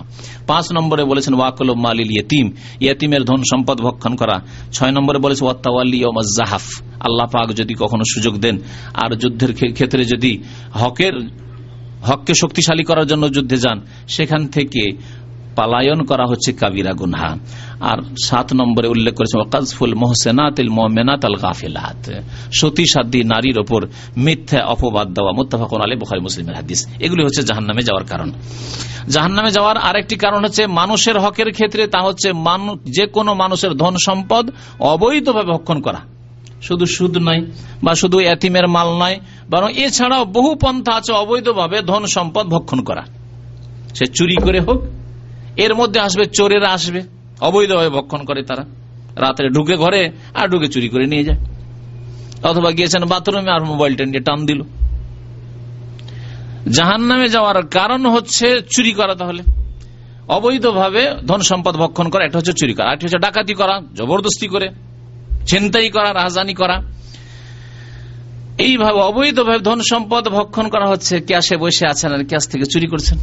পাঁচ নম্বরে বলেছেন ওয়াকল মালিল ইয়তিম। ইয়তিমের ধন সম্পদ ভক্ষণ করা। ছয় নম্বরে বলেছে ওয়াত্তাওয়াল্লি জাহাফ আল্লাহ পাক যদি কখনো সুযোগ দেন, আর যুদ্ধের ক্ষেত্রে যদি হকের হককে শক্তিশালী করার জন্য যুদ্ধে যান, সেখান থেকে পালায়ন করা হচ্ছে কাবিরা গুনহা। আর সাত নম্বরে উল্লেখ করেছে ওয়াকাজফুল মোহসেনাত মোমেনাত আল গাফিলাত। সতী নারীর ওপর মিথ্যা অপবাদ দেওয়া, মুত্তাফাকুন আলী বুখারি মুসলিমের হাদিস। এগুলি হচ্ছে জাহান্নামে যাওয়ার কারণ। জাহান্নামে যাওয়ার আরেকটি কারণ হচ্ছে মানুষের হকের ক্ষেত্রে তা হচ্ছে যে কোনো মানুষের ধন সম্পদ অবৈধভাবে ভক্ষণ করা। শুধু সুদ নয়, বা শুধু এতিমের মাল নয় বরং এছাড়াও বহু পন্থা আছে অবৈধভাবে ধন সম্পদ ভক্ষণ করা। সে চুরি করে হোক, এর মধ্যে আসবে চোরেরা আসবে, অবৈধভাবে ভক্ষণ করে তারা। রাত্রে ঢুকে ঘরে আর ঢুকে চুরি করে নিয়ে যায়। অথবা গিয়েছেন বাথরুমে আর মোবাইলটা নিয়ে টান দিল। জাহান নামে যাওয়ার কারণ হচ্ছে চুরি করা তাহলে। অবৈধভাবে ধন সম্পদ ভক্ষণ করা, একটা হচ্ছে চুরি করা। একটা হচ্ছে ডাকাতি করা, জবরদস্তি করে, ছিনতাই করা, রাজধানী করা। এইভাবে অবৈধভাবে ধন সম্পদ ভক্ষণ করা হচ্ছে, ক্যাশে বসে আছেন আর ক্যাশ থেকে চুরি করছেন।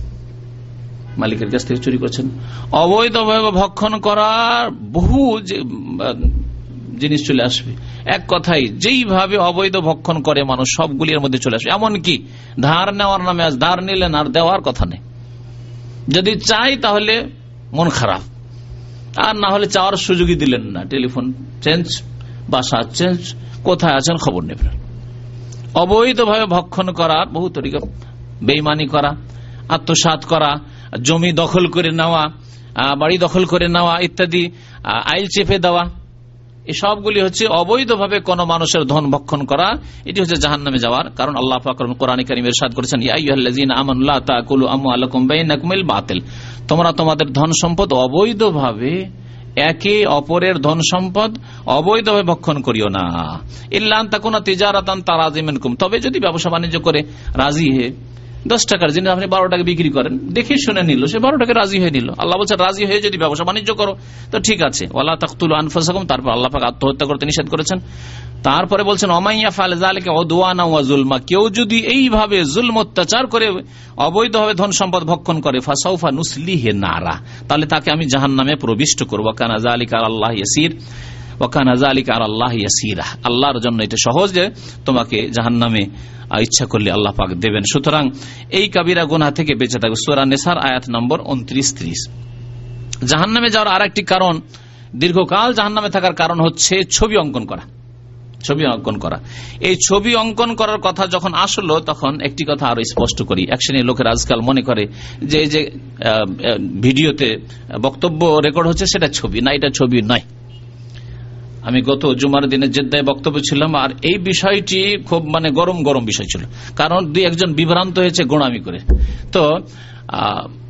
মালিকের কাছ থেকে চুরি করছেন। অবৈধভাবে ভক্ষণ করার বহু জিনিস চলে আসবে। এক কথাই যেইভাবে অবৈধ ভক্ষণ করে মানুষ, সবগুলির মধ্যে চলে আসবে। এমনকি ধার নেওয়ার নামে আজ ধার নিলেন আর দেওয়ার কথা নেই। যদি চাই তাহলে মন খারাপ। আর না হলে চাওয়ার সুযোগই দিলেন না। টেলিফোন চেঞ্জ, বাসা চেঞ্জ, কোথায় আছেন খবর নেবেন? অবৈধভাবে ভক্ষণ করার বহু তরিকা, বেইমানি করা আত্মসাত করা, জমি দখল করে নেওয়া বাড়ি দখল করে নেওয়া ইত্যাদি আইল চেপে দেওয়া এসবগুলি হচ্ছে অবৈধভাবে কোন মানুষের ধন ভক্ষণ করা। এটি হচ্ছে জাহান নামে যাওয়ার কারণ। আল্লাহ কোরআন করিমের সাদ করেছেন তোমরা তোমাদের ধন সম্পদ অবৈধভাবে একে অপরের ধন সম্পদ অবৈধভাবে ভক্ষণ করিও না। ইল্লান তা কোন তেজারাতান তারা তবে যদি ব্যবসা বাণিজ্য করে রাজি হয়ে দশ টাকার জিনিস আপনি বারো টাকা বিক্রি করেন। দেখে শুনে নিল, সে বারো টাকা রাজি হয়ে নিল। আল্লাহ বলছে, রাজি হয়ে যদি ব্যবসা বাণিজ্য করো, তো ঠিক আছে। ওলা তখতুল আনফাসাকুম। তারপর আল্লাহ আত্মহত্যা করতে নিষেধ করেছেন। তারপরে বলছেন অমাইয়া ফাল জালিকে অদুয়ানা ওয়া জুলমা। কেউ যদি এইভাবে জুলম অত্যাচার করে অবৈধভাবে ধন সম্পদ ভক্ষণ করে, ফাসাউফা নুসলি হে নারা। তাহলে তাকে আমি জাহান নামে প্রবিষ্ট করব। কানা জালিকা আল্লাহ ইয়াসির। আর আল্লাহ ইয়াসিরা। আল্লাহর জন্য এটা সহজ যে তোমাকে জাহান নামে ইচ্ছা করলে আল্লাহ পাক দেবেন। সুতরাং এই কাবিরা গুনা থেকে বেঁচে থাকবে সোরা নেসার আয়াত নম্বর উনত্রিশ ত্রিশ। জাহান নামে যাওয়ার আর একটি কারণ, দীর্ঘকাল জাহান নামে থাকার কারণ হচ্ছে ছবি অঙ্কন করা। ছবি অঙ্কন করা। এই ছবি অঙ্কন করার কথা যখন আসলো, তখন একটি কথা আরও স্পষ্ট করি। এক শ্রেণির লোকের আজকাল মনে করে যে যে ভিডিওতে বক্তব্য রেকর্ড হচ্ছে সেটা ছবি। না, এটা ছবি নয়। আমি গত জুমার দিনে জেদ্দায় বক্তব্য ছিলাম, আর এই বিষয়টি খুব মানে গরম গরম বিষয় ছিল। কারণ দুই একজন বিভ্রান্ত হয়েছে গোড়ামি করে। তো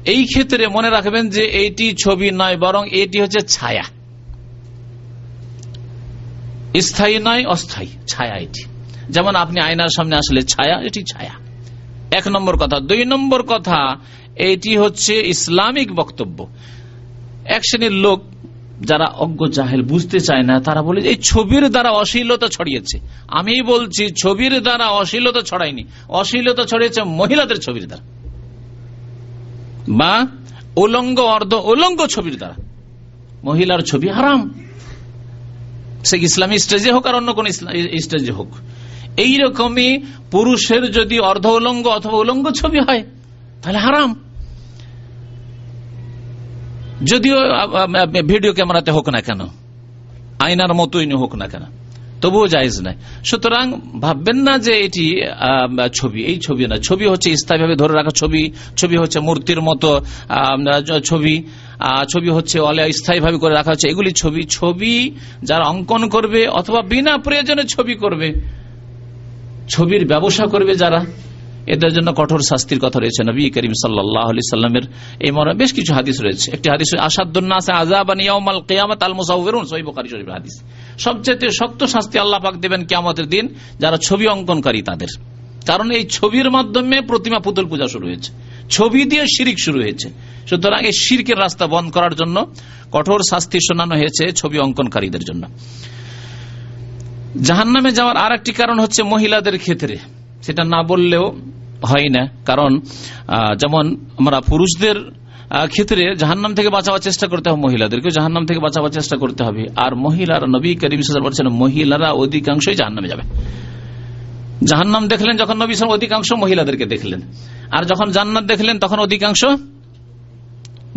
এই ক্ষেত্রে মনে রাখবেন যে এইটি ছবি নয়, বরং এটি হচ্ছে ছায়া। স্থায়ী নয়, অস্থায়ী। ছায়া এটি। যেমন আপনি আয়নার সামনে আসলে ছায়া, এটি ছায়া। এক নম্বর কথা। দুই নম্বর কথা, এটি হচ্ছে ইসলামিক বক্তব্য। এক শ্রেণির লোক যারা অজ্ঞ জাহেল বুঝতে চায় না, তারা বলে এই ছবির দ্বারা অশ্লীলতা ছড়িয়েছে। আমি বলছি, ছবির দ্বারা অশ্লীলতা ছড়ায়নি। অশ্লীলতা ছড়িয়েছে মহিলাদের ছবির দ্বারা। বা উলঙ্গ, অর্ধ উলঙ্গ ছবির দ্বারা। মহিলার ছবি হারাম। সে ইসলামী স্টেজে হোক আর অন্য কোন স্টেজে হোক। এইরকমই পুরুষের যদি অর্ধ উলঙ্গ অথবা উলঙ্গ ছবি হয়, তাহলে হারাম। যদিও ভিডিও ক্যামেরাতে হোক না কেন, আয়নার মতোই হোক না কেন, তবুও জায়জ নাই সুতরাং ভাববেন না যে এটি ছবি, এই ছবি না, ছবি হচ্ছে স্থায়ীভাবে ধরে রাখা ছবি ছবি হচ্ছে মূর্তির মতো ছবি ছবি হচ্ছে স্থায়ীভাবে করে রাখা হচ্ছে, এগুলি ছবি ছবি যারা অঙ্কন করবে অথবা বিনা প্রয়োজনে ছবি করবে, ছবির ব্যবসা করবে যারা এদের জন্য কঠোর শাস্তির কথা রয়েছে নবী করিম সাল্লাহ সাল্লামের এই মর্মে বেশ কিছু হাদিস রয়েছে। একটি হাদিস আসাদুল্নাস হাদিস। সবচেয়ে শক্ত শাস্তি আল্লাহ পাক দেবেন কেয়ামতের দিন, যারা ছবি অঙ্কনকারী তাদের। কারণ এই ছবির মাধ্যমে প্রতিমা পুতুল পূজা শুরু হয়েছে। ছবি দিয়ে শিরিক শুরু হয়েছে। সুতরাং এই শিরকের রাস্তা বন্ধ করার জন্য কঠোর শাস্তি শোনানো হয়েছে ছবি অঙ্কনকারীদের জন্য। জাহান্নামে যাওয়ার আর একটি কারণ হচ্ছে মহিলাদের ক্ষেত্রে। সেটা না বললেও হয় না। কারণ যেমন আমরা পুরুষদের ক্ষেত্রে জাহান্নাম থেকে বাঁচাবার চেষ্টা করতে হবে মহিলাদেরকে জাহান্নাম থেকে বাঁচাবার চেষ্টা করতে হবে। আর মহিলারা, নবী করিম বলছেন মহিলারা অধিকাংশই জাহান্নামে যাবে। জাহান্নাম দেখলেন যখন নবী সাল অধিকাংশ মহিলাদেরকে দেখলেন। আর যখন জান্নাত দেখলেন, তখন অধিকাংশ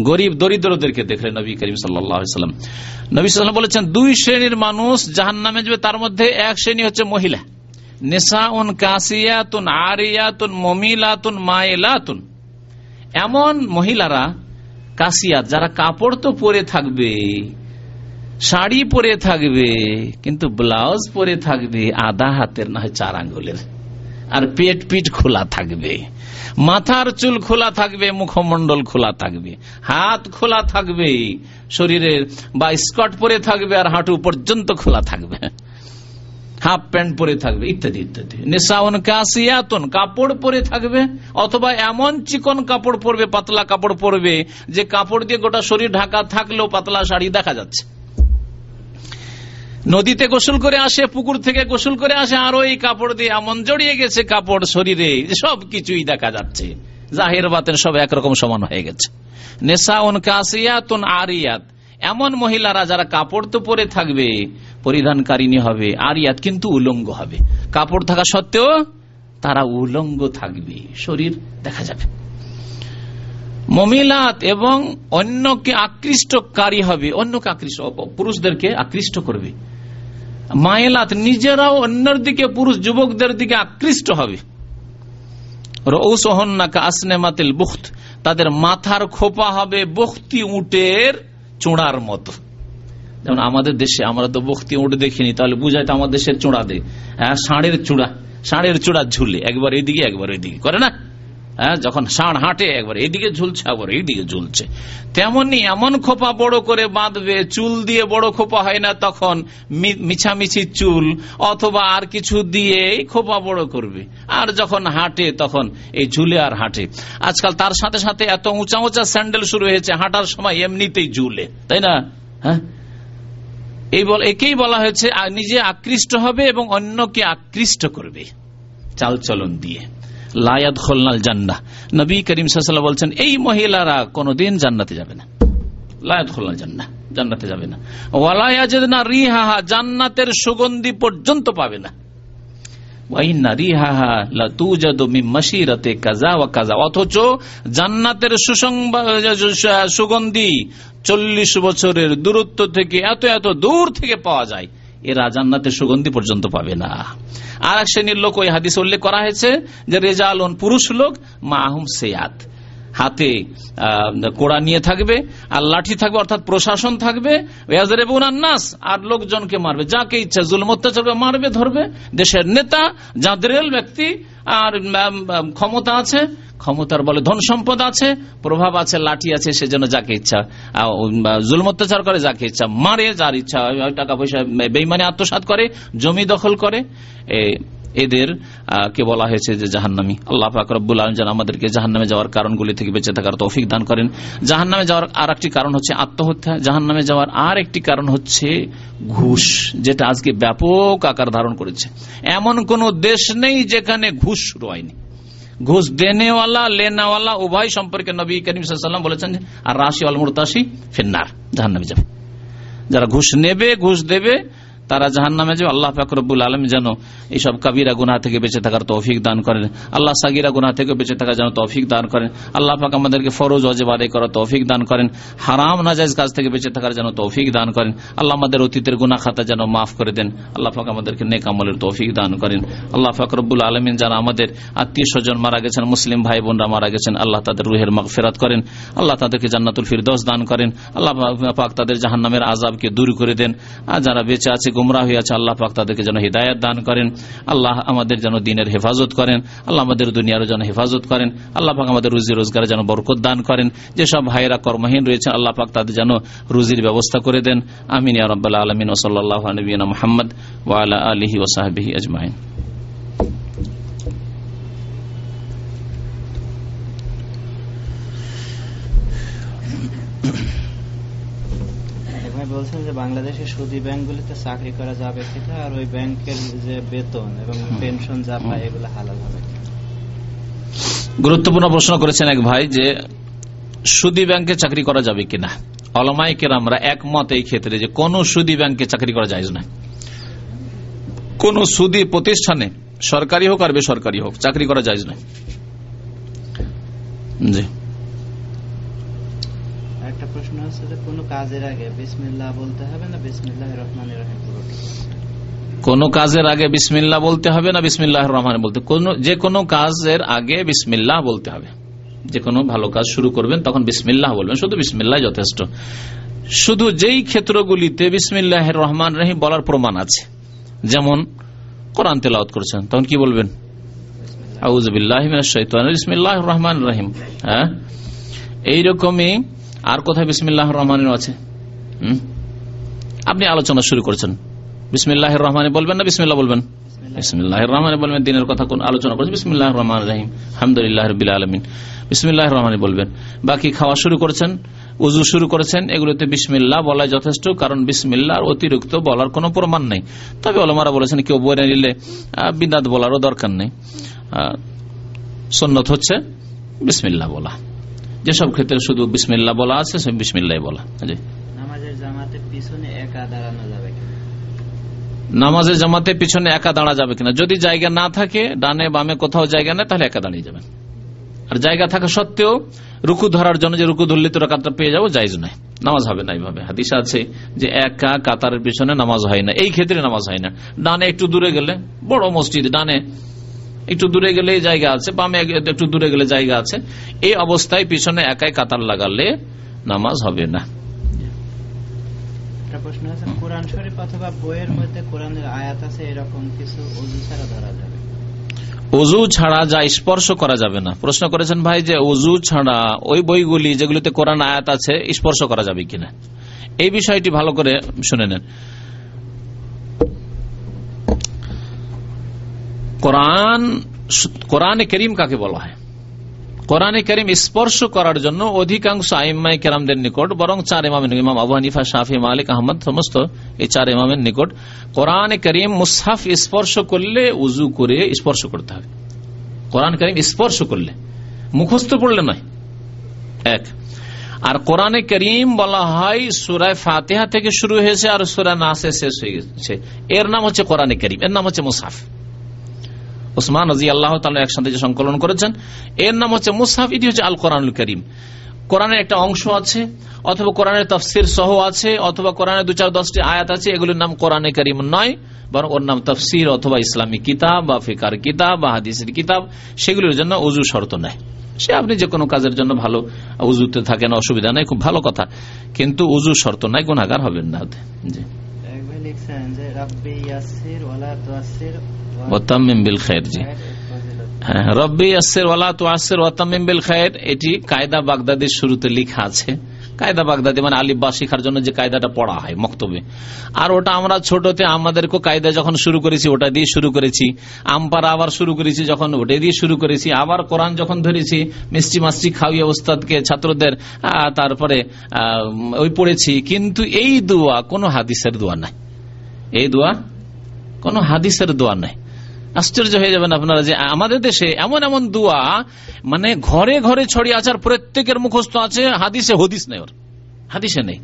গরিব দরিদ্রদেরকে দেখলেন নবী করিম সাল্লাম নবী সাল্লাম বলেছেন, দুই শ্রেণির মানুষ জাহান নামে যাবে, তার মধ্যে এক শ্রেণি হচ্ছে মহিলা। নেশাউন কাসিয়াতুন, আরিয়াতুন, মমিলাতুন, মায়েলাতুন। এমন মহিলারা কাসিয়াত যারা কাপড় তো পরে থাকবে, শাড়ি পরে থাকবে, কিন্তু ব্লাউজ পরে থাকবে, আধা হাতের না হয় চার আঙ্গুলের। আর পেট পিঠ খোলা থাকবে, মাথার চুল খোলা থাকবে মুখমন্ডল খোলা থাকবে, হাত খোলা থাকবে, শরীরের বা স্কট পরে থাকবে আর হাঁটু পর্যন্ত খোলা থাকবে। হাফ প্যান্ট পরে থাকবে, ইত্যাদি ইত্যাদি। নেশাউন কাসিয়াতুন, কাপড় পরে থাকবে, অথবা এমন চিকন কাপড় পরবে, পাতলা কাপড় পরবে, যে কাপড় দিয়ে গোটা শরীর ঢাকা থাকলেও পাতলা শাড়ি দেখা যাচ্ছে। নদীতে গোসল করে আসে, পুকুর থেকে গোসল করে আসে আরও এই কাপড় দিয়ে এমন জড়িয়ে গেছে কাপড় শরীরে সব কিছুই দেখা যাচ্ছে। জাহের বাতেন সব একরকম সমান হয়ে গেছে। নেশাউন কাসিয়াতুন আরিয়াত, এমন মহিলারা যারা কাপড় তো পরে থাকবে পরিধানকারিনী হবে, আরিয়াত কিন্তু উলঙ্গ হবে। কাপড় থাকা সত্ত্বেও তারা উলঙ্গ থাকবে, শরীর দেখা যাবে। মমিলাত এবং অন্যকে আকৃষ্টকারী হবে, অন্যকে আকৃষ্ট পুরুষদেরকে আকৃষ্ট করবে। মায়েলাত নিজেরাও অন্যের দিকে, পুরুষ যুবকদের দিকে আকৃষ্ট হবে। তাদের মাথার খোপা হবে বখতি উটের চূড়ার মতো। যেমন আমাদের দেশে আমরা তো বক্তি উঠ দেখিনি, তাহলে বুঝাই তো আমাদের দেশের চূড়া দে। হ্যাঁ ষাঁড়ের চূড়া ষাঁড়ের চূড়া ঝুলে, একবার এইদিকে একবার ওইদিকে, করে না? হ্যাঁ যখন ষাঁড় হাঁটে, একবার এইদিকে ঝুলছে, আবার এইদিকে ঝুলছে। তেমনি এমন খোপা বড় করে বাঁধবে, চুল দিয়ে বড় খোপা হয় না তখন মিছামিছি চুল, অথবা আর কিছু দিয়ে খোপা বড় করবে। আর যখন হাঁটে, তখন এই ঝুলে আর হাঁটে। আজকাল তার সাথে সাথে এত উঁচা উঁচা স্যান্ডেল শুরু হয়েছে, হাঁটার সময় এমনিতেই ঝুলে, তাই না? হ্যাঁ? এই একেই বলা হয়েছে নিজে আকৃষ্ট হবে এবং অন্যকে আকৃষ্ট করবে। চালচলন দিয়ে। লায়াদ খোলনাল জান্না নবী করিম সাল্লাহ বলছেন, এই মহিলারা কোনোদিন জান্নাতে যাবে না। লায়াত খোলনাল জান্না জান্নাতে যাবে না। ওয়ালায়াজেদ না রিহাহা, জান্নাতের সুগন্ধি পর্যন্ত পাবে না। অথচ জান্নাতের সুগন্ধি চল্লিশ বছরের দূরত্ব থেকে এত এত দূর থেকে পাওয়া যায়, এরা জান্নাতের সুগন্ধি পর্যন্ত পাবে না। আর এক শ্রেণির লোক ওই হাদিস উল্লেখ করা হয়েছে যে রেজালন পুরুষ লোক, মাহুম সেয়াত। হাতে কোড়া নিয়ে থাকবে, আর লাঠি থাকবে, অর্থাৎ প্রশাসন থাকবে। নাস আর লোকজনকে মারবে। যাকে ইচ্ছা জুল অত্যাচার মারবে, ধরবে। দেশের নেতা, যাদের ব্যক্তি, আর ক্ষমতা আছে, ক্ষমতার বলে ধন সম্পদ আছে, প্রভাব আছে, লাঠি আছে সেজন্য যাকে ইচ্ছা জুল অত্যাচার করে, যাকে ইচ্ছা মারে, যার ইচ্ছা টাকা পয়সা বেইমানে আত্মসাত করে, জমি দখল করে। এদের কে বলা হয়েছে যে জাহান্নামী। আল্লাহ ফাকরবুল আলম যেন আমাদেরকে জাহান্নামে যাওয়ার কারণগুলি থেকে বেঁচে থাকার তৌফিক দান করেন। জাহান্নামে যাওয়ার আর একটি কারণ হচ্ছে আত্মহত্যা। জাহান্নামে যাওয়ার আর একটি কারণ হচ্ছে ঘুষ, যেটা আজকে ব্যাপক আকার ধারণ করেছে। এমন কোন দেশ নেই যেখানে ঘুষ শুরু হয়নি ঘুষ দেনেওয়ালা, লেনাওয়ালা উভয় সম্পর্কে নবী করিম সাল্লাম বলেছেন আর রাশি আল ফেন্নার জাহান্নামে যাবে। যারা ঘুষ নেবে, ঘুষ দেবে তারা জাহান নামে যে আল্লাহ ফাকরবুল আলম যেন এইসব কাবিরা গুনা থেকে বেঁচে থাকার তৌফিক দান করেন। আল্লাহ সাগিরা গুনা থেকে বেঁচে থাকার যেন তৌফিক দান করেন। আল্লাহ পাক আমাদেরকে ফরোজ অজেব আদায় করার তৌফিক দান করেন। হারাম নাজাইজ কাজ থেকে বেঁচে থাকার যেন তৌফিক দান করেন। আল্লাহ আমাদের অতীতের গুনা খাতা যেন মাফ করে দেন। আল্লাহ পাক আমাদেরকে নেক আমলের তৌফিক দান করেন। আল্লাহ ফাকরবুল আলমিন যারা আমাদের আত্মীয় স্বজন মারা গেছেন, মুসলিম ভাই বোনরা মারা গেছেন, আল্লাহ তাদের রুহের মাগ ফেরাত করেন। আল্লাহ তাদেরকে জান্নাতুল ফিরদোস দান করেন। আল্লাহ পাক তাদের জাহান্নামের আজাবকে দূর করে দেন। আর যারা বেঁচে আছে গুমরা আছে আল্লাহ পাক তাদেরকে যেন হৃদায়ত দান করেন। আল্লাহ আমাদের যেন দিনের হেফাজত করেন। আল্লাহ আমাদের দুনিয়ারও যেন হেফাজত করেন। আল্লাহ পাক আমাদের রুজি রোজগারে যেন বরকত দান করেন। যেসব ভাইয়েরা কর্মহীন রয়েছে, আল্লাহ পাক তাদের যেন রুজির ব্যবস্থা করে দেন। আমিন আরবাল আলমিন। ওসল্লাহ নবীনা মোহাম্মদ ওয়ালা আলহি ওসাহাবিহি আজমাইন। বলছেন যে বাংলাদেশের সুদী ব্যাংকগুলিতে চাকরি করা যাবে কিনা আর ওই ব্যাংকের যে বেতন এবং পেনশন যা পায় এগুলো হালাল হবে। গুরুত্বপূর্ণ প্রশ্ন করেছেন এক ভাই যে সুদী ব্যাংকে চাকরি করা যাবে কিনা? অলমাই কেরামরা একমত এই ক্ষেত্রে যে কোন সুদী ব্যাংকে চাকরি করা যায় না কোন সুদী প্রতিষ্ঠানে সরকারি হোক আর বেসরকারি হোক চাকরি করা যায় না জি। প্রশ্ন আছে যে কোনো কাজের আগে। বিসমিল্লাহ বলতে হবে না বিসমিল্লাহ রহমান রহিম কোন কাজের আগে বিসমিল্লাহ বলতে হবে না বিসমিল্লাহ রহমান বলতে কোন যে কোনো কাজের আগে বিসমিল্লাহ বলতে হবে। যে কোনো ভালো কাজ শুরু করবেন তখন বিসমিল্লাহ বলবেন। শুধু বিসমিল্লাহ যথেষ্ট। শুধু যেই ক্ষেত্রগুলিতে বিসমিল্লাহ রহমান রহিম বলার প্রমাণ আছে যেমন কোরআন তেলাওত করছেন তখন কি বলবেন? বিসমিল্লাহ। রহমান রহিম। হ্যাঁ? এইরকমই আর কোথায় বিসমিল্লাহ রহমান আছে? আপনি আলোচনা শুরু করেছেন। বিসমিল্লাহ রহমানে বলবেন না বিসমিল্লাহ বলবেন? বিসমিল্লাহ। রহমানে বলবেন দিনের কথা কোন আলোচনা করছেন? বিসমিল্লাহ রহমান রহিম। আহমদুল্লাহ রবিল আলমিন। বিসমিল্লাহ রহমানে বলবেন। বাকি খাওয়া শুরু করেছেন উজু শুরু করেছেন এগুলোতে বিসমিল্লাহ বলা যথেষ্ট কারণ অতিরিক্ত বলার কোনো প্রমাণ নেই। তবে অলমারা বলেছেন কেউ বলে নিলে বিদাত বলারও দরকার নেই। সন্ন্যত হচ্ছে বিসমিল্লাহ বলা। যেসব ক্ষেত্রে শুধু বিসমিল্লা বলা আছে সে বিসমিল্লাই বলা। নামাজের জামাতে পিছনে একা দাঁড়া যাবে কিনা? যদি জায়গা না থাকে ডানে বামে কোথাও জায়গা নেই তাহলে একা দাঁড়িয়ে যাবেন। আর জায়গা থাকা সত্ত্বেও রুকু ধরার জন্য যে রুকু ধরলে তোরা কাতার পেয়ে যাব যাইজ নাই নামাজ হবে না এইভাবে। হাদিস আছে যে একা কাতারের পিছনে নামাজ হয় না। এই ক্ষেত্রে নামাজ হয় না। ডানে একটু দূরে গেলে বড় মসজিদ ডানে একটু দূরে গেলে জায়গা আছে বামে একটু দূরে গেলে জায়গা আছে। এই অবস্থায় পিছনে একাই কাতার লাগালে নামাজ হবে না। প্রশ্ন আছে কোরআন শরীফ অথবা বইয়ের মধ্যে কোরআনের আয়াত আছে এরকম কিছু অজু ছাড়া ধরা যাবে? অজু ছাড়া যা স্পর্শ করা যাবে না। প্রশ্ন করেছেন ভাই যে অজু ছাড়া ওই বইগুলি যেগুলিতে কোরআন আয়াত আছে স্পর্শ করা যাবে কিনা? এই বিষয়টি ভালো করে শুনে নেন। কোরআন কোরআনে করিম কাকে বলা হয়? কোরআনে করিম স্পর্শ করার জন্য অধিকাংশ আইম্মাই কেরামদের নিকট, বরং চার ইমামের ইমাম আবু শাফি, মালিক, আহমদ সমস্ত এই চার ইমামের নিকট কোরআনে করিম মুসাফ স্পর্শ করলে উজু করে স্পর্শ করতে হবে। কোরআন করিম স্পর্শ করলে। মুখস্থ পড়লে নয়। এক। আর কোরআনে করিম বলা হয় সুরায় ফাতেহা থেকে শুরু হয়েছে আর সুরা নাসে শেষ হয়ে গেছে। এর নাম হচ্ছে কোরআনে করিম, এর নাম হচ্ছে মুসাফ ওসমান রাজি আল্লাহ একসাথে যে সংকলন করেছেন। এর নাম হচ্ছে মুসাফ এটি হচ্ছে আল কোরআনুল করিম। কোরআনের একটা অংশ আছে, অথবা কোরআনের তফসির সহ আছে, অথবা কোরআনের দু চার দশটি আয়াত আছে, এগুলির নাম কোরআনে করিম নয়, বরং ওর নাম তফসির অথবা ইসলামী কিতাব বা ফিকার কিতাব বা হাদিসের কিতাব, সেগুলির জন্য উজু শর্ত নেয়। সে আপনি যে কোনো কাজের জন্য ভালো উজুতে থাকেন, অসুবিধা নাই, খুব ভালো কথা। কিন্তু উজু শর্ত নাই গুণাগার হবেন না। জি। লিখছেন যে রাব্বি ইয়াসির ওয়ালা তুয়াসির ওয়াতাম্মিম বিল খায়ের জি। হ্যাঁ রব্বি আসের ওয়ালা তো আসের বিল খায়ের এটি কায়দা বাগদাদের শুরুতে লেখা আছে। কায়দা বাগদাদি মানে আলিফ শিখার জন্য যে কায়দাটা পড়া হয় মক্তবে। আর ওটা আমরা ছোটতে আমাদেরকে কায়দা যখন শুরু করেছি ওটা দিয়ে শুরু করেছি। আমপারা আবার শুরু করেছি যখন ওটা দিয়ে শুরু করেছি। আবার কোরআন যখন ধরেছি মিষ্টি মাস্টি খাওয়িয়ে ওস্তাদকে ছাত্রদের তারপরে ওই পড়েছি। কিন্তু এই দোয়া কোনো হাদিসের দোয়া নাই। এই দোয়া? কোনো হাদিসের দোয়া নাই। আশ্চর্য হয়ে যাবেন আপনারা যে আমাদের দেশে এমন এমন দোয়া মানে ঘরে ঘরে ছড়িয়ে আছে আর প্রত্যেকের মুখস্থ আছে, হাদিসে হদিস নেই ওর। হাদিসে নেই।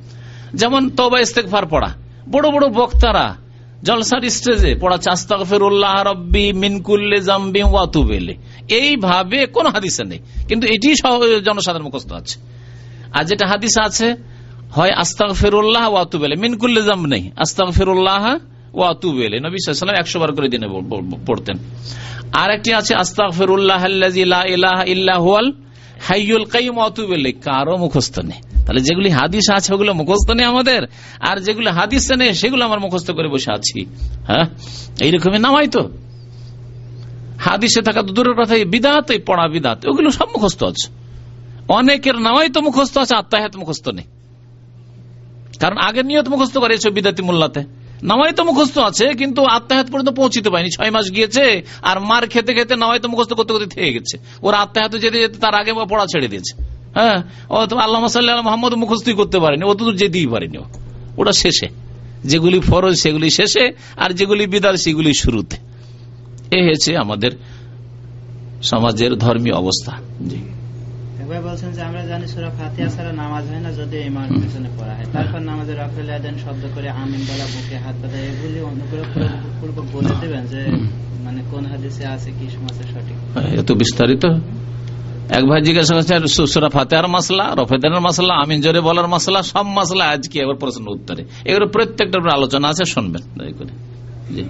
যেমন তবা ইস্তেকফার পড়া। বড় বড় বক্তারা জলসার স্টেজে পড়া চাস্তা চাস্তাগফিরুল্লাহ রব্বি মিনকুল্লে জাম্বি ওয়াতুবেলে এইভাবে কোন হাদিসে নেই। কিন্তু এটি জনসাধারণ মুখস্থ আছে। আর যেটা হাদিস আছে হয় আস্তাগ ফেরুল্লাহ ওয়াতুবেলে মিনকুল্লে জাম্ব নেই আস্তাগ ফেরুল্লাহ ওয়াতুবেলে নবী সাল্লাম একশো বার করে দিনে পড়তেন। আর একটি আছে আস্তাগ ফেরুল্লাহ ইল্লাহুয়াল হাইয়ুল কাইম ওয়াতুবেলে কারও মুখস্থ নেই। তাহলে যেগুলি হাদিস আছে, ওগুলো মুখস্থ নেই আমাদের। আর যেগুলো হাদিস নেই, সেগুলো আমার মুখস্থ করে বসে আছি। হ্যাঁ? এইরকমই নামাই তো। হাদিসে থাকা তো দূরের কথা বিদাত পড়া বিদাত, ওগুলো সব মুখস্থ আছে। অনেকের নামাই তো মুখস্থ আছে আত্মাহাত মুখস্থ নেই। কারণ আগে নিয়ত মুখস্থ করেছে বিদাতি মোল্লাতে। নামাই তো মুখস্থ আছে, কিন্তু আত্মাহাত পর্যন্ত পৌঁছিতে পারেনি ছয় মাস গিয়েছে, আর মার খেতে খেতে নামাই তো মুখস্থ করতে করতে থেকে গেছে। ওর আত্মাহাত যেতে যেতে তার আগে পড়া ছেড়ে দিয়েছে। হ্যাঁ? আল্লাহ সাল্লাহ মোহাম্মদ মুখস্থই করতে পারেনি। ও তো দূর যেতেই পারেনি। ওটা শেষে। যেগুলি ফরজ, সেগুলি শেষে, আর যেগুলি বিদার সেগুলি শুরুতে। এ হয়েছে আমাদের সমাজের ধর্মীয় অবস্থা। জি। একবার বলছেন যে আমরা জানি সুরা ফাতিহা ছাড়া নামাজ হয় না যদি ইমাম পিছনে পড়া হয়। তারপর নামাজে রাফেল আদেন শব্দ করে আমিন বলা, বুকে হাত বাঁধা, এগুলি অনুগ্রহ পূর্বক বলে দেবেন যে মানে কোন হাদিসে আছে, কি সমাজে সঠিক। এত বিস্তারিত। এক ভাই জিজ্ঞাসা করছেন সুসরা ফাতেহার মাসলা, রফেদানের মাসলা, আমিন জোরে বলার মাসলা, সব মাসলা আজকে? এবার প্রশ্ন উত্তরে। এগুলো প্রত্যেকটা আলোচনা আছে, শুনবেন। করে। জি।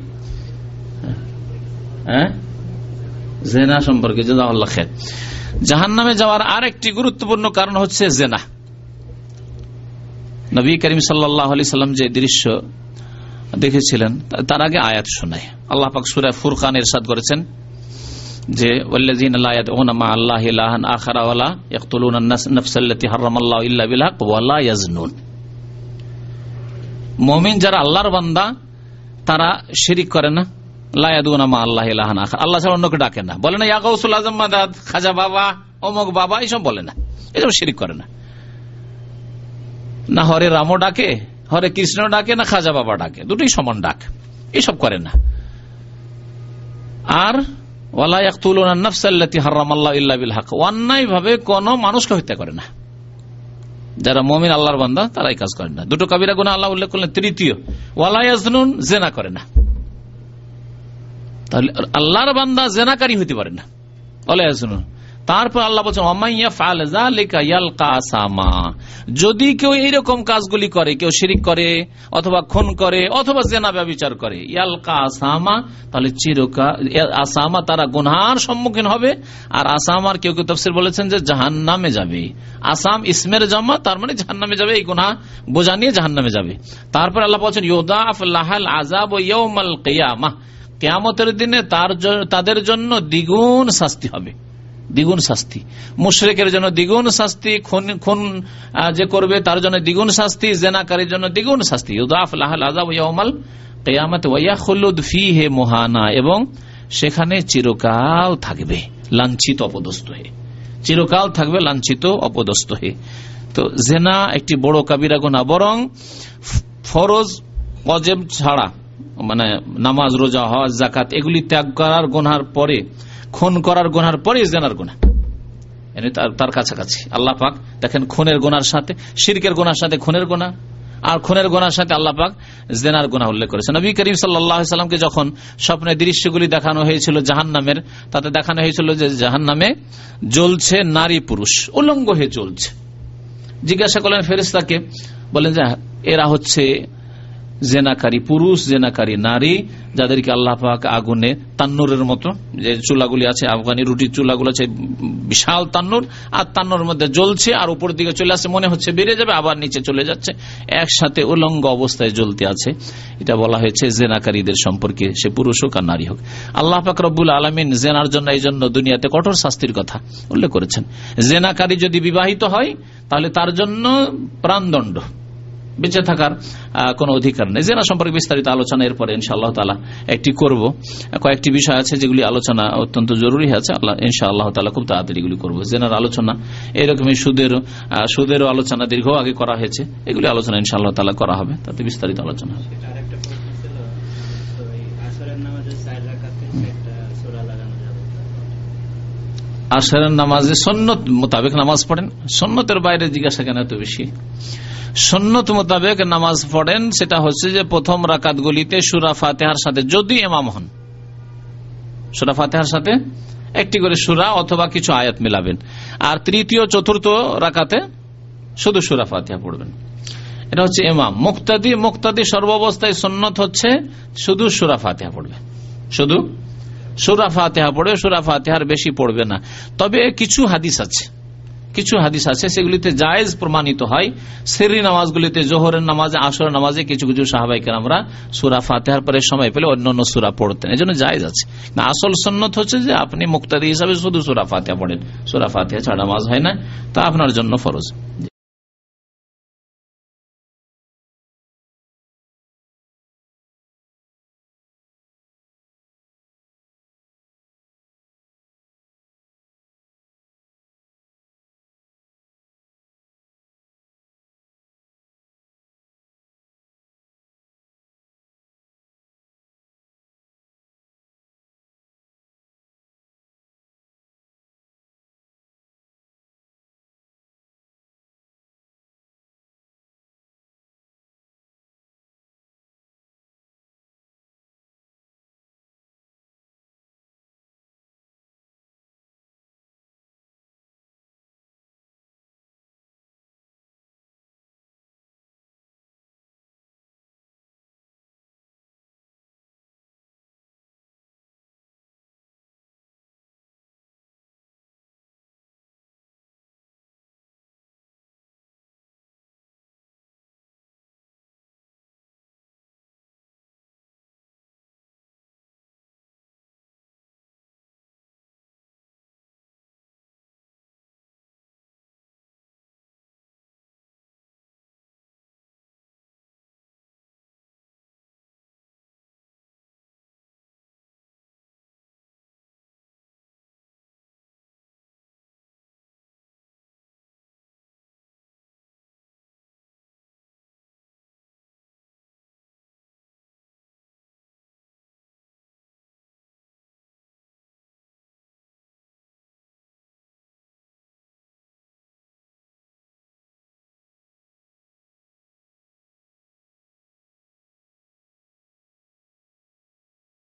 হ্যাঁ? জেনা সম্পর্কে জাজাকাল্লাহ খের জাহান নামে যাওয়ার আর একটি গুরুত্বপূর্ণ কারণ হচ্ছে জেনা। নবী করিম সাল্লাম যে দৃশ্য দেখেছিলেন, তার আগে আয়াত শোনায় আল্লাহ পাক সুরা ফুরকান এরশাদ করেছেন যে মুমিন যারা আল্লাহর বান্দা, তারা শিরিক করে না। লা ইয়াদউনা মা আল্লাহি ইলাহান কোন মানুষকে হত্যা করে না। যারা মমিন, আল্লাহর বান্দা, তারাই কাজ করে না। দুটো কাবিরা গুণা আল্লাহ উল্লেখ করলেন। তৃতীয় ওয়ালাইজনুন জেনা করে না। তাহলে আল্লাহর বান্দা জেনাকারী হইতে পারে না। ওয়ালাইজনুন তারপর আল্লাহ বলছেন আসামা। যদি কেউ এইরকম কাজগুলি করে, কেউ শিরিক করে, অথবা খুন করে, অথবা জেনা ব্যবচার করে, ইয়ালকা আসামা, তাহলে চিরকা আসামা তারা গুনহার সম্মুখীন হবে। আর আসামার কেউ কেউ তফসির বলেছেন যে জাহান নামে যাবে। আসাম ইসমের জামা, তার মানে জাহান নামে যাবে, এই গুনহা বোঝা নিয়ে জাহান নামে যাবে। তারপর আল্লাহ বলছেন, ইউদাফ লাহাল আজাব ইয়ৌমাল কেয়ামা। কেয়ামতের দিনে তার তাদের জন্য দ্বিগুণ শাস্তি হবে। দ্বিগুণ শাস্তি। মুশরেকের জন্য দ্বিগুণ শাস্তি, খুন খুন যে করবে তার জন্য দ্বিগুণ শাস্তি, জেনাকারীর জন্য দ্বিগুণ শাস্তি। ইয়াউমাল কিয়ামত ওয়া ইয়াখলুদ ফীহি মুহানা এবং সেখানে চিরকাল থাকবে, লাঞ্ছিত অপদস্থ হয়ে। চিরকাল থাকবে, লাঞ্ছিত অপদস্থ হয়ে। তো জেনা একটি বড় কাবিরা গুনাহ, বরং ফ- ফরজ, অজেব ছাড়া মানে নামাজ, রোজা, হজ জাকাত এগুলি ত্যাগ করার গোনার পরে, খুন করার গোনার পরে জেনার গোনা তার- কাছাকাছি। আল্লাহ পাক দেখেন খুনের গোনার সাথে, শিরকের গোনার সাথে খুনের গোনা আর খুনের গোনার সাথে আল্লাহ পাক জেনার গোনা উল্লেখ করেছে নবী করিম সাল্লাহ সাল্লামকে যখন স্বপ্নে দৃশ্যগুলি দেখানো হয়েছিল জাহান নামের তাতে দেখানো হয়েছিল যে জাহান নামে জ্বলছে নারী পুরুষ, উলঙ্গ হয়ে চলছে। জিজ্ঞাসা করলেন ফেরেস্তাকে বলেন যে, এরা হচ্ছে জেনাকারী পুরুষ, জেনাকারী নারী, যাদেরকে আল্লাহ আগুনে তান্নুরের মতো, যে চুলাগুলি আছে, আফগানি রুটির চুলাগুলো আছে, বিশাল তান্নুর, আর তান্নুর মধ্যে জ্বলছে, আর উপর দিকে চলে আসছে, মনে হচ্ছে বেড়ে যাবে, আবার নিচে চলে যাচ্ছে, একসাথে উলঙ্গ অবস্থায় জ্বলতে আছে। এটা বলা হয়েছে জেনাকারীদের সম্পর্কে, সে পুরুষ হোক আর নারী হোক। আল্লাহ পাক রব্বুল আলমিন জেনার জন্য এই জন্য দুনিয়াতে কঠোর শাস্তির কথা উল্লেখ করেছেন। জেনাকারী যদি বিবাহিত হয়, তাহলে তার জন্য প্রাণদণ্ড। বেঁচে থাকার কোনো অধিকার নেই। জেনা সম্পর্কে বিস্তারিত আলোচনা এরপরে ইনশাআল্লাহ তালা একটি করব। কয়েকটি বিষয় আছে যেগুলি আলোচনা অত্যন্ত জরুরি আছে। আল্লাহ ইনশাআল্লাহ তালা খুব তাড়াতাড়ি এগুলি করব। জেনার আলোচনা এরকমই সুদের সুদেরও আলোচনা দীর্ঘ আগে করা হয়েছে। এগুলি আলোচনা ইনশাআল্লাহ তালা করা হবে। তাতে বিস্তারিত আলোচনা হবে। আসরের নামাজে সন্ন্যত মোতাবেক নামাজ পড়েন। সন্ন্যতের বাইরে জিজ্ঞাসা কেন এত বেশি? সন্ন্যত মোতাবেক নামাজ পড়েন, সেটা হচ্ছে যে প্রথম রাকাতগুলিতে সুরা ফাতেহার সাথে যদি এমাম হন। সুরা ফাতেহার সাথে একটি করে সুরা অথবা কিছু আয়াত মিলাবেন। আর তৃতীয়, চতুর্থ রাকাতে শুধু সুরা ফাতিহা পড়বেন। এটা হচ্ছে এমাম মুক্তাদি মুক্তাদি সর্বাবস্থায় সন্ন্যত হচ্ছে শুধু সুরা ফাতিহা পড়বে। শুধু সুরা ফাতেহা পড়বে সুরা ফাতেহার বেশি পড়বে না। তবে কিছু হাদিস আছে। কিছু হাদিস আছে, সেগুলিতে জায়েজ প্রমাণিত হয়। সেরি নামাজগুলিতে, জোহরের নামাজে, আসরের নামাজে কিছু কিছু সাহাবাইকে আমরা সুরা ফাতেহার পরে সময় পেলে অন্য অন্য সুরা পড়তেন। এই জন্য জায়েজ আছে। না, আসল সন্ন্যত হচ্ছে যে আপনি মুক্তাদি হিসাবে শুধু সুরা ফাতেহা পড়েন। সুরা ফাতেহা ছাড়া নামাজ হয় না। তা আপনার জন্য ফরজ।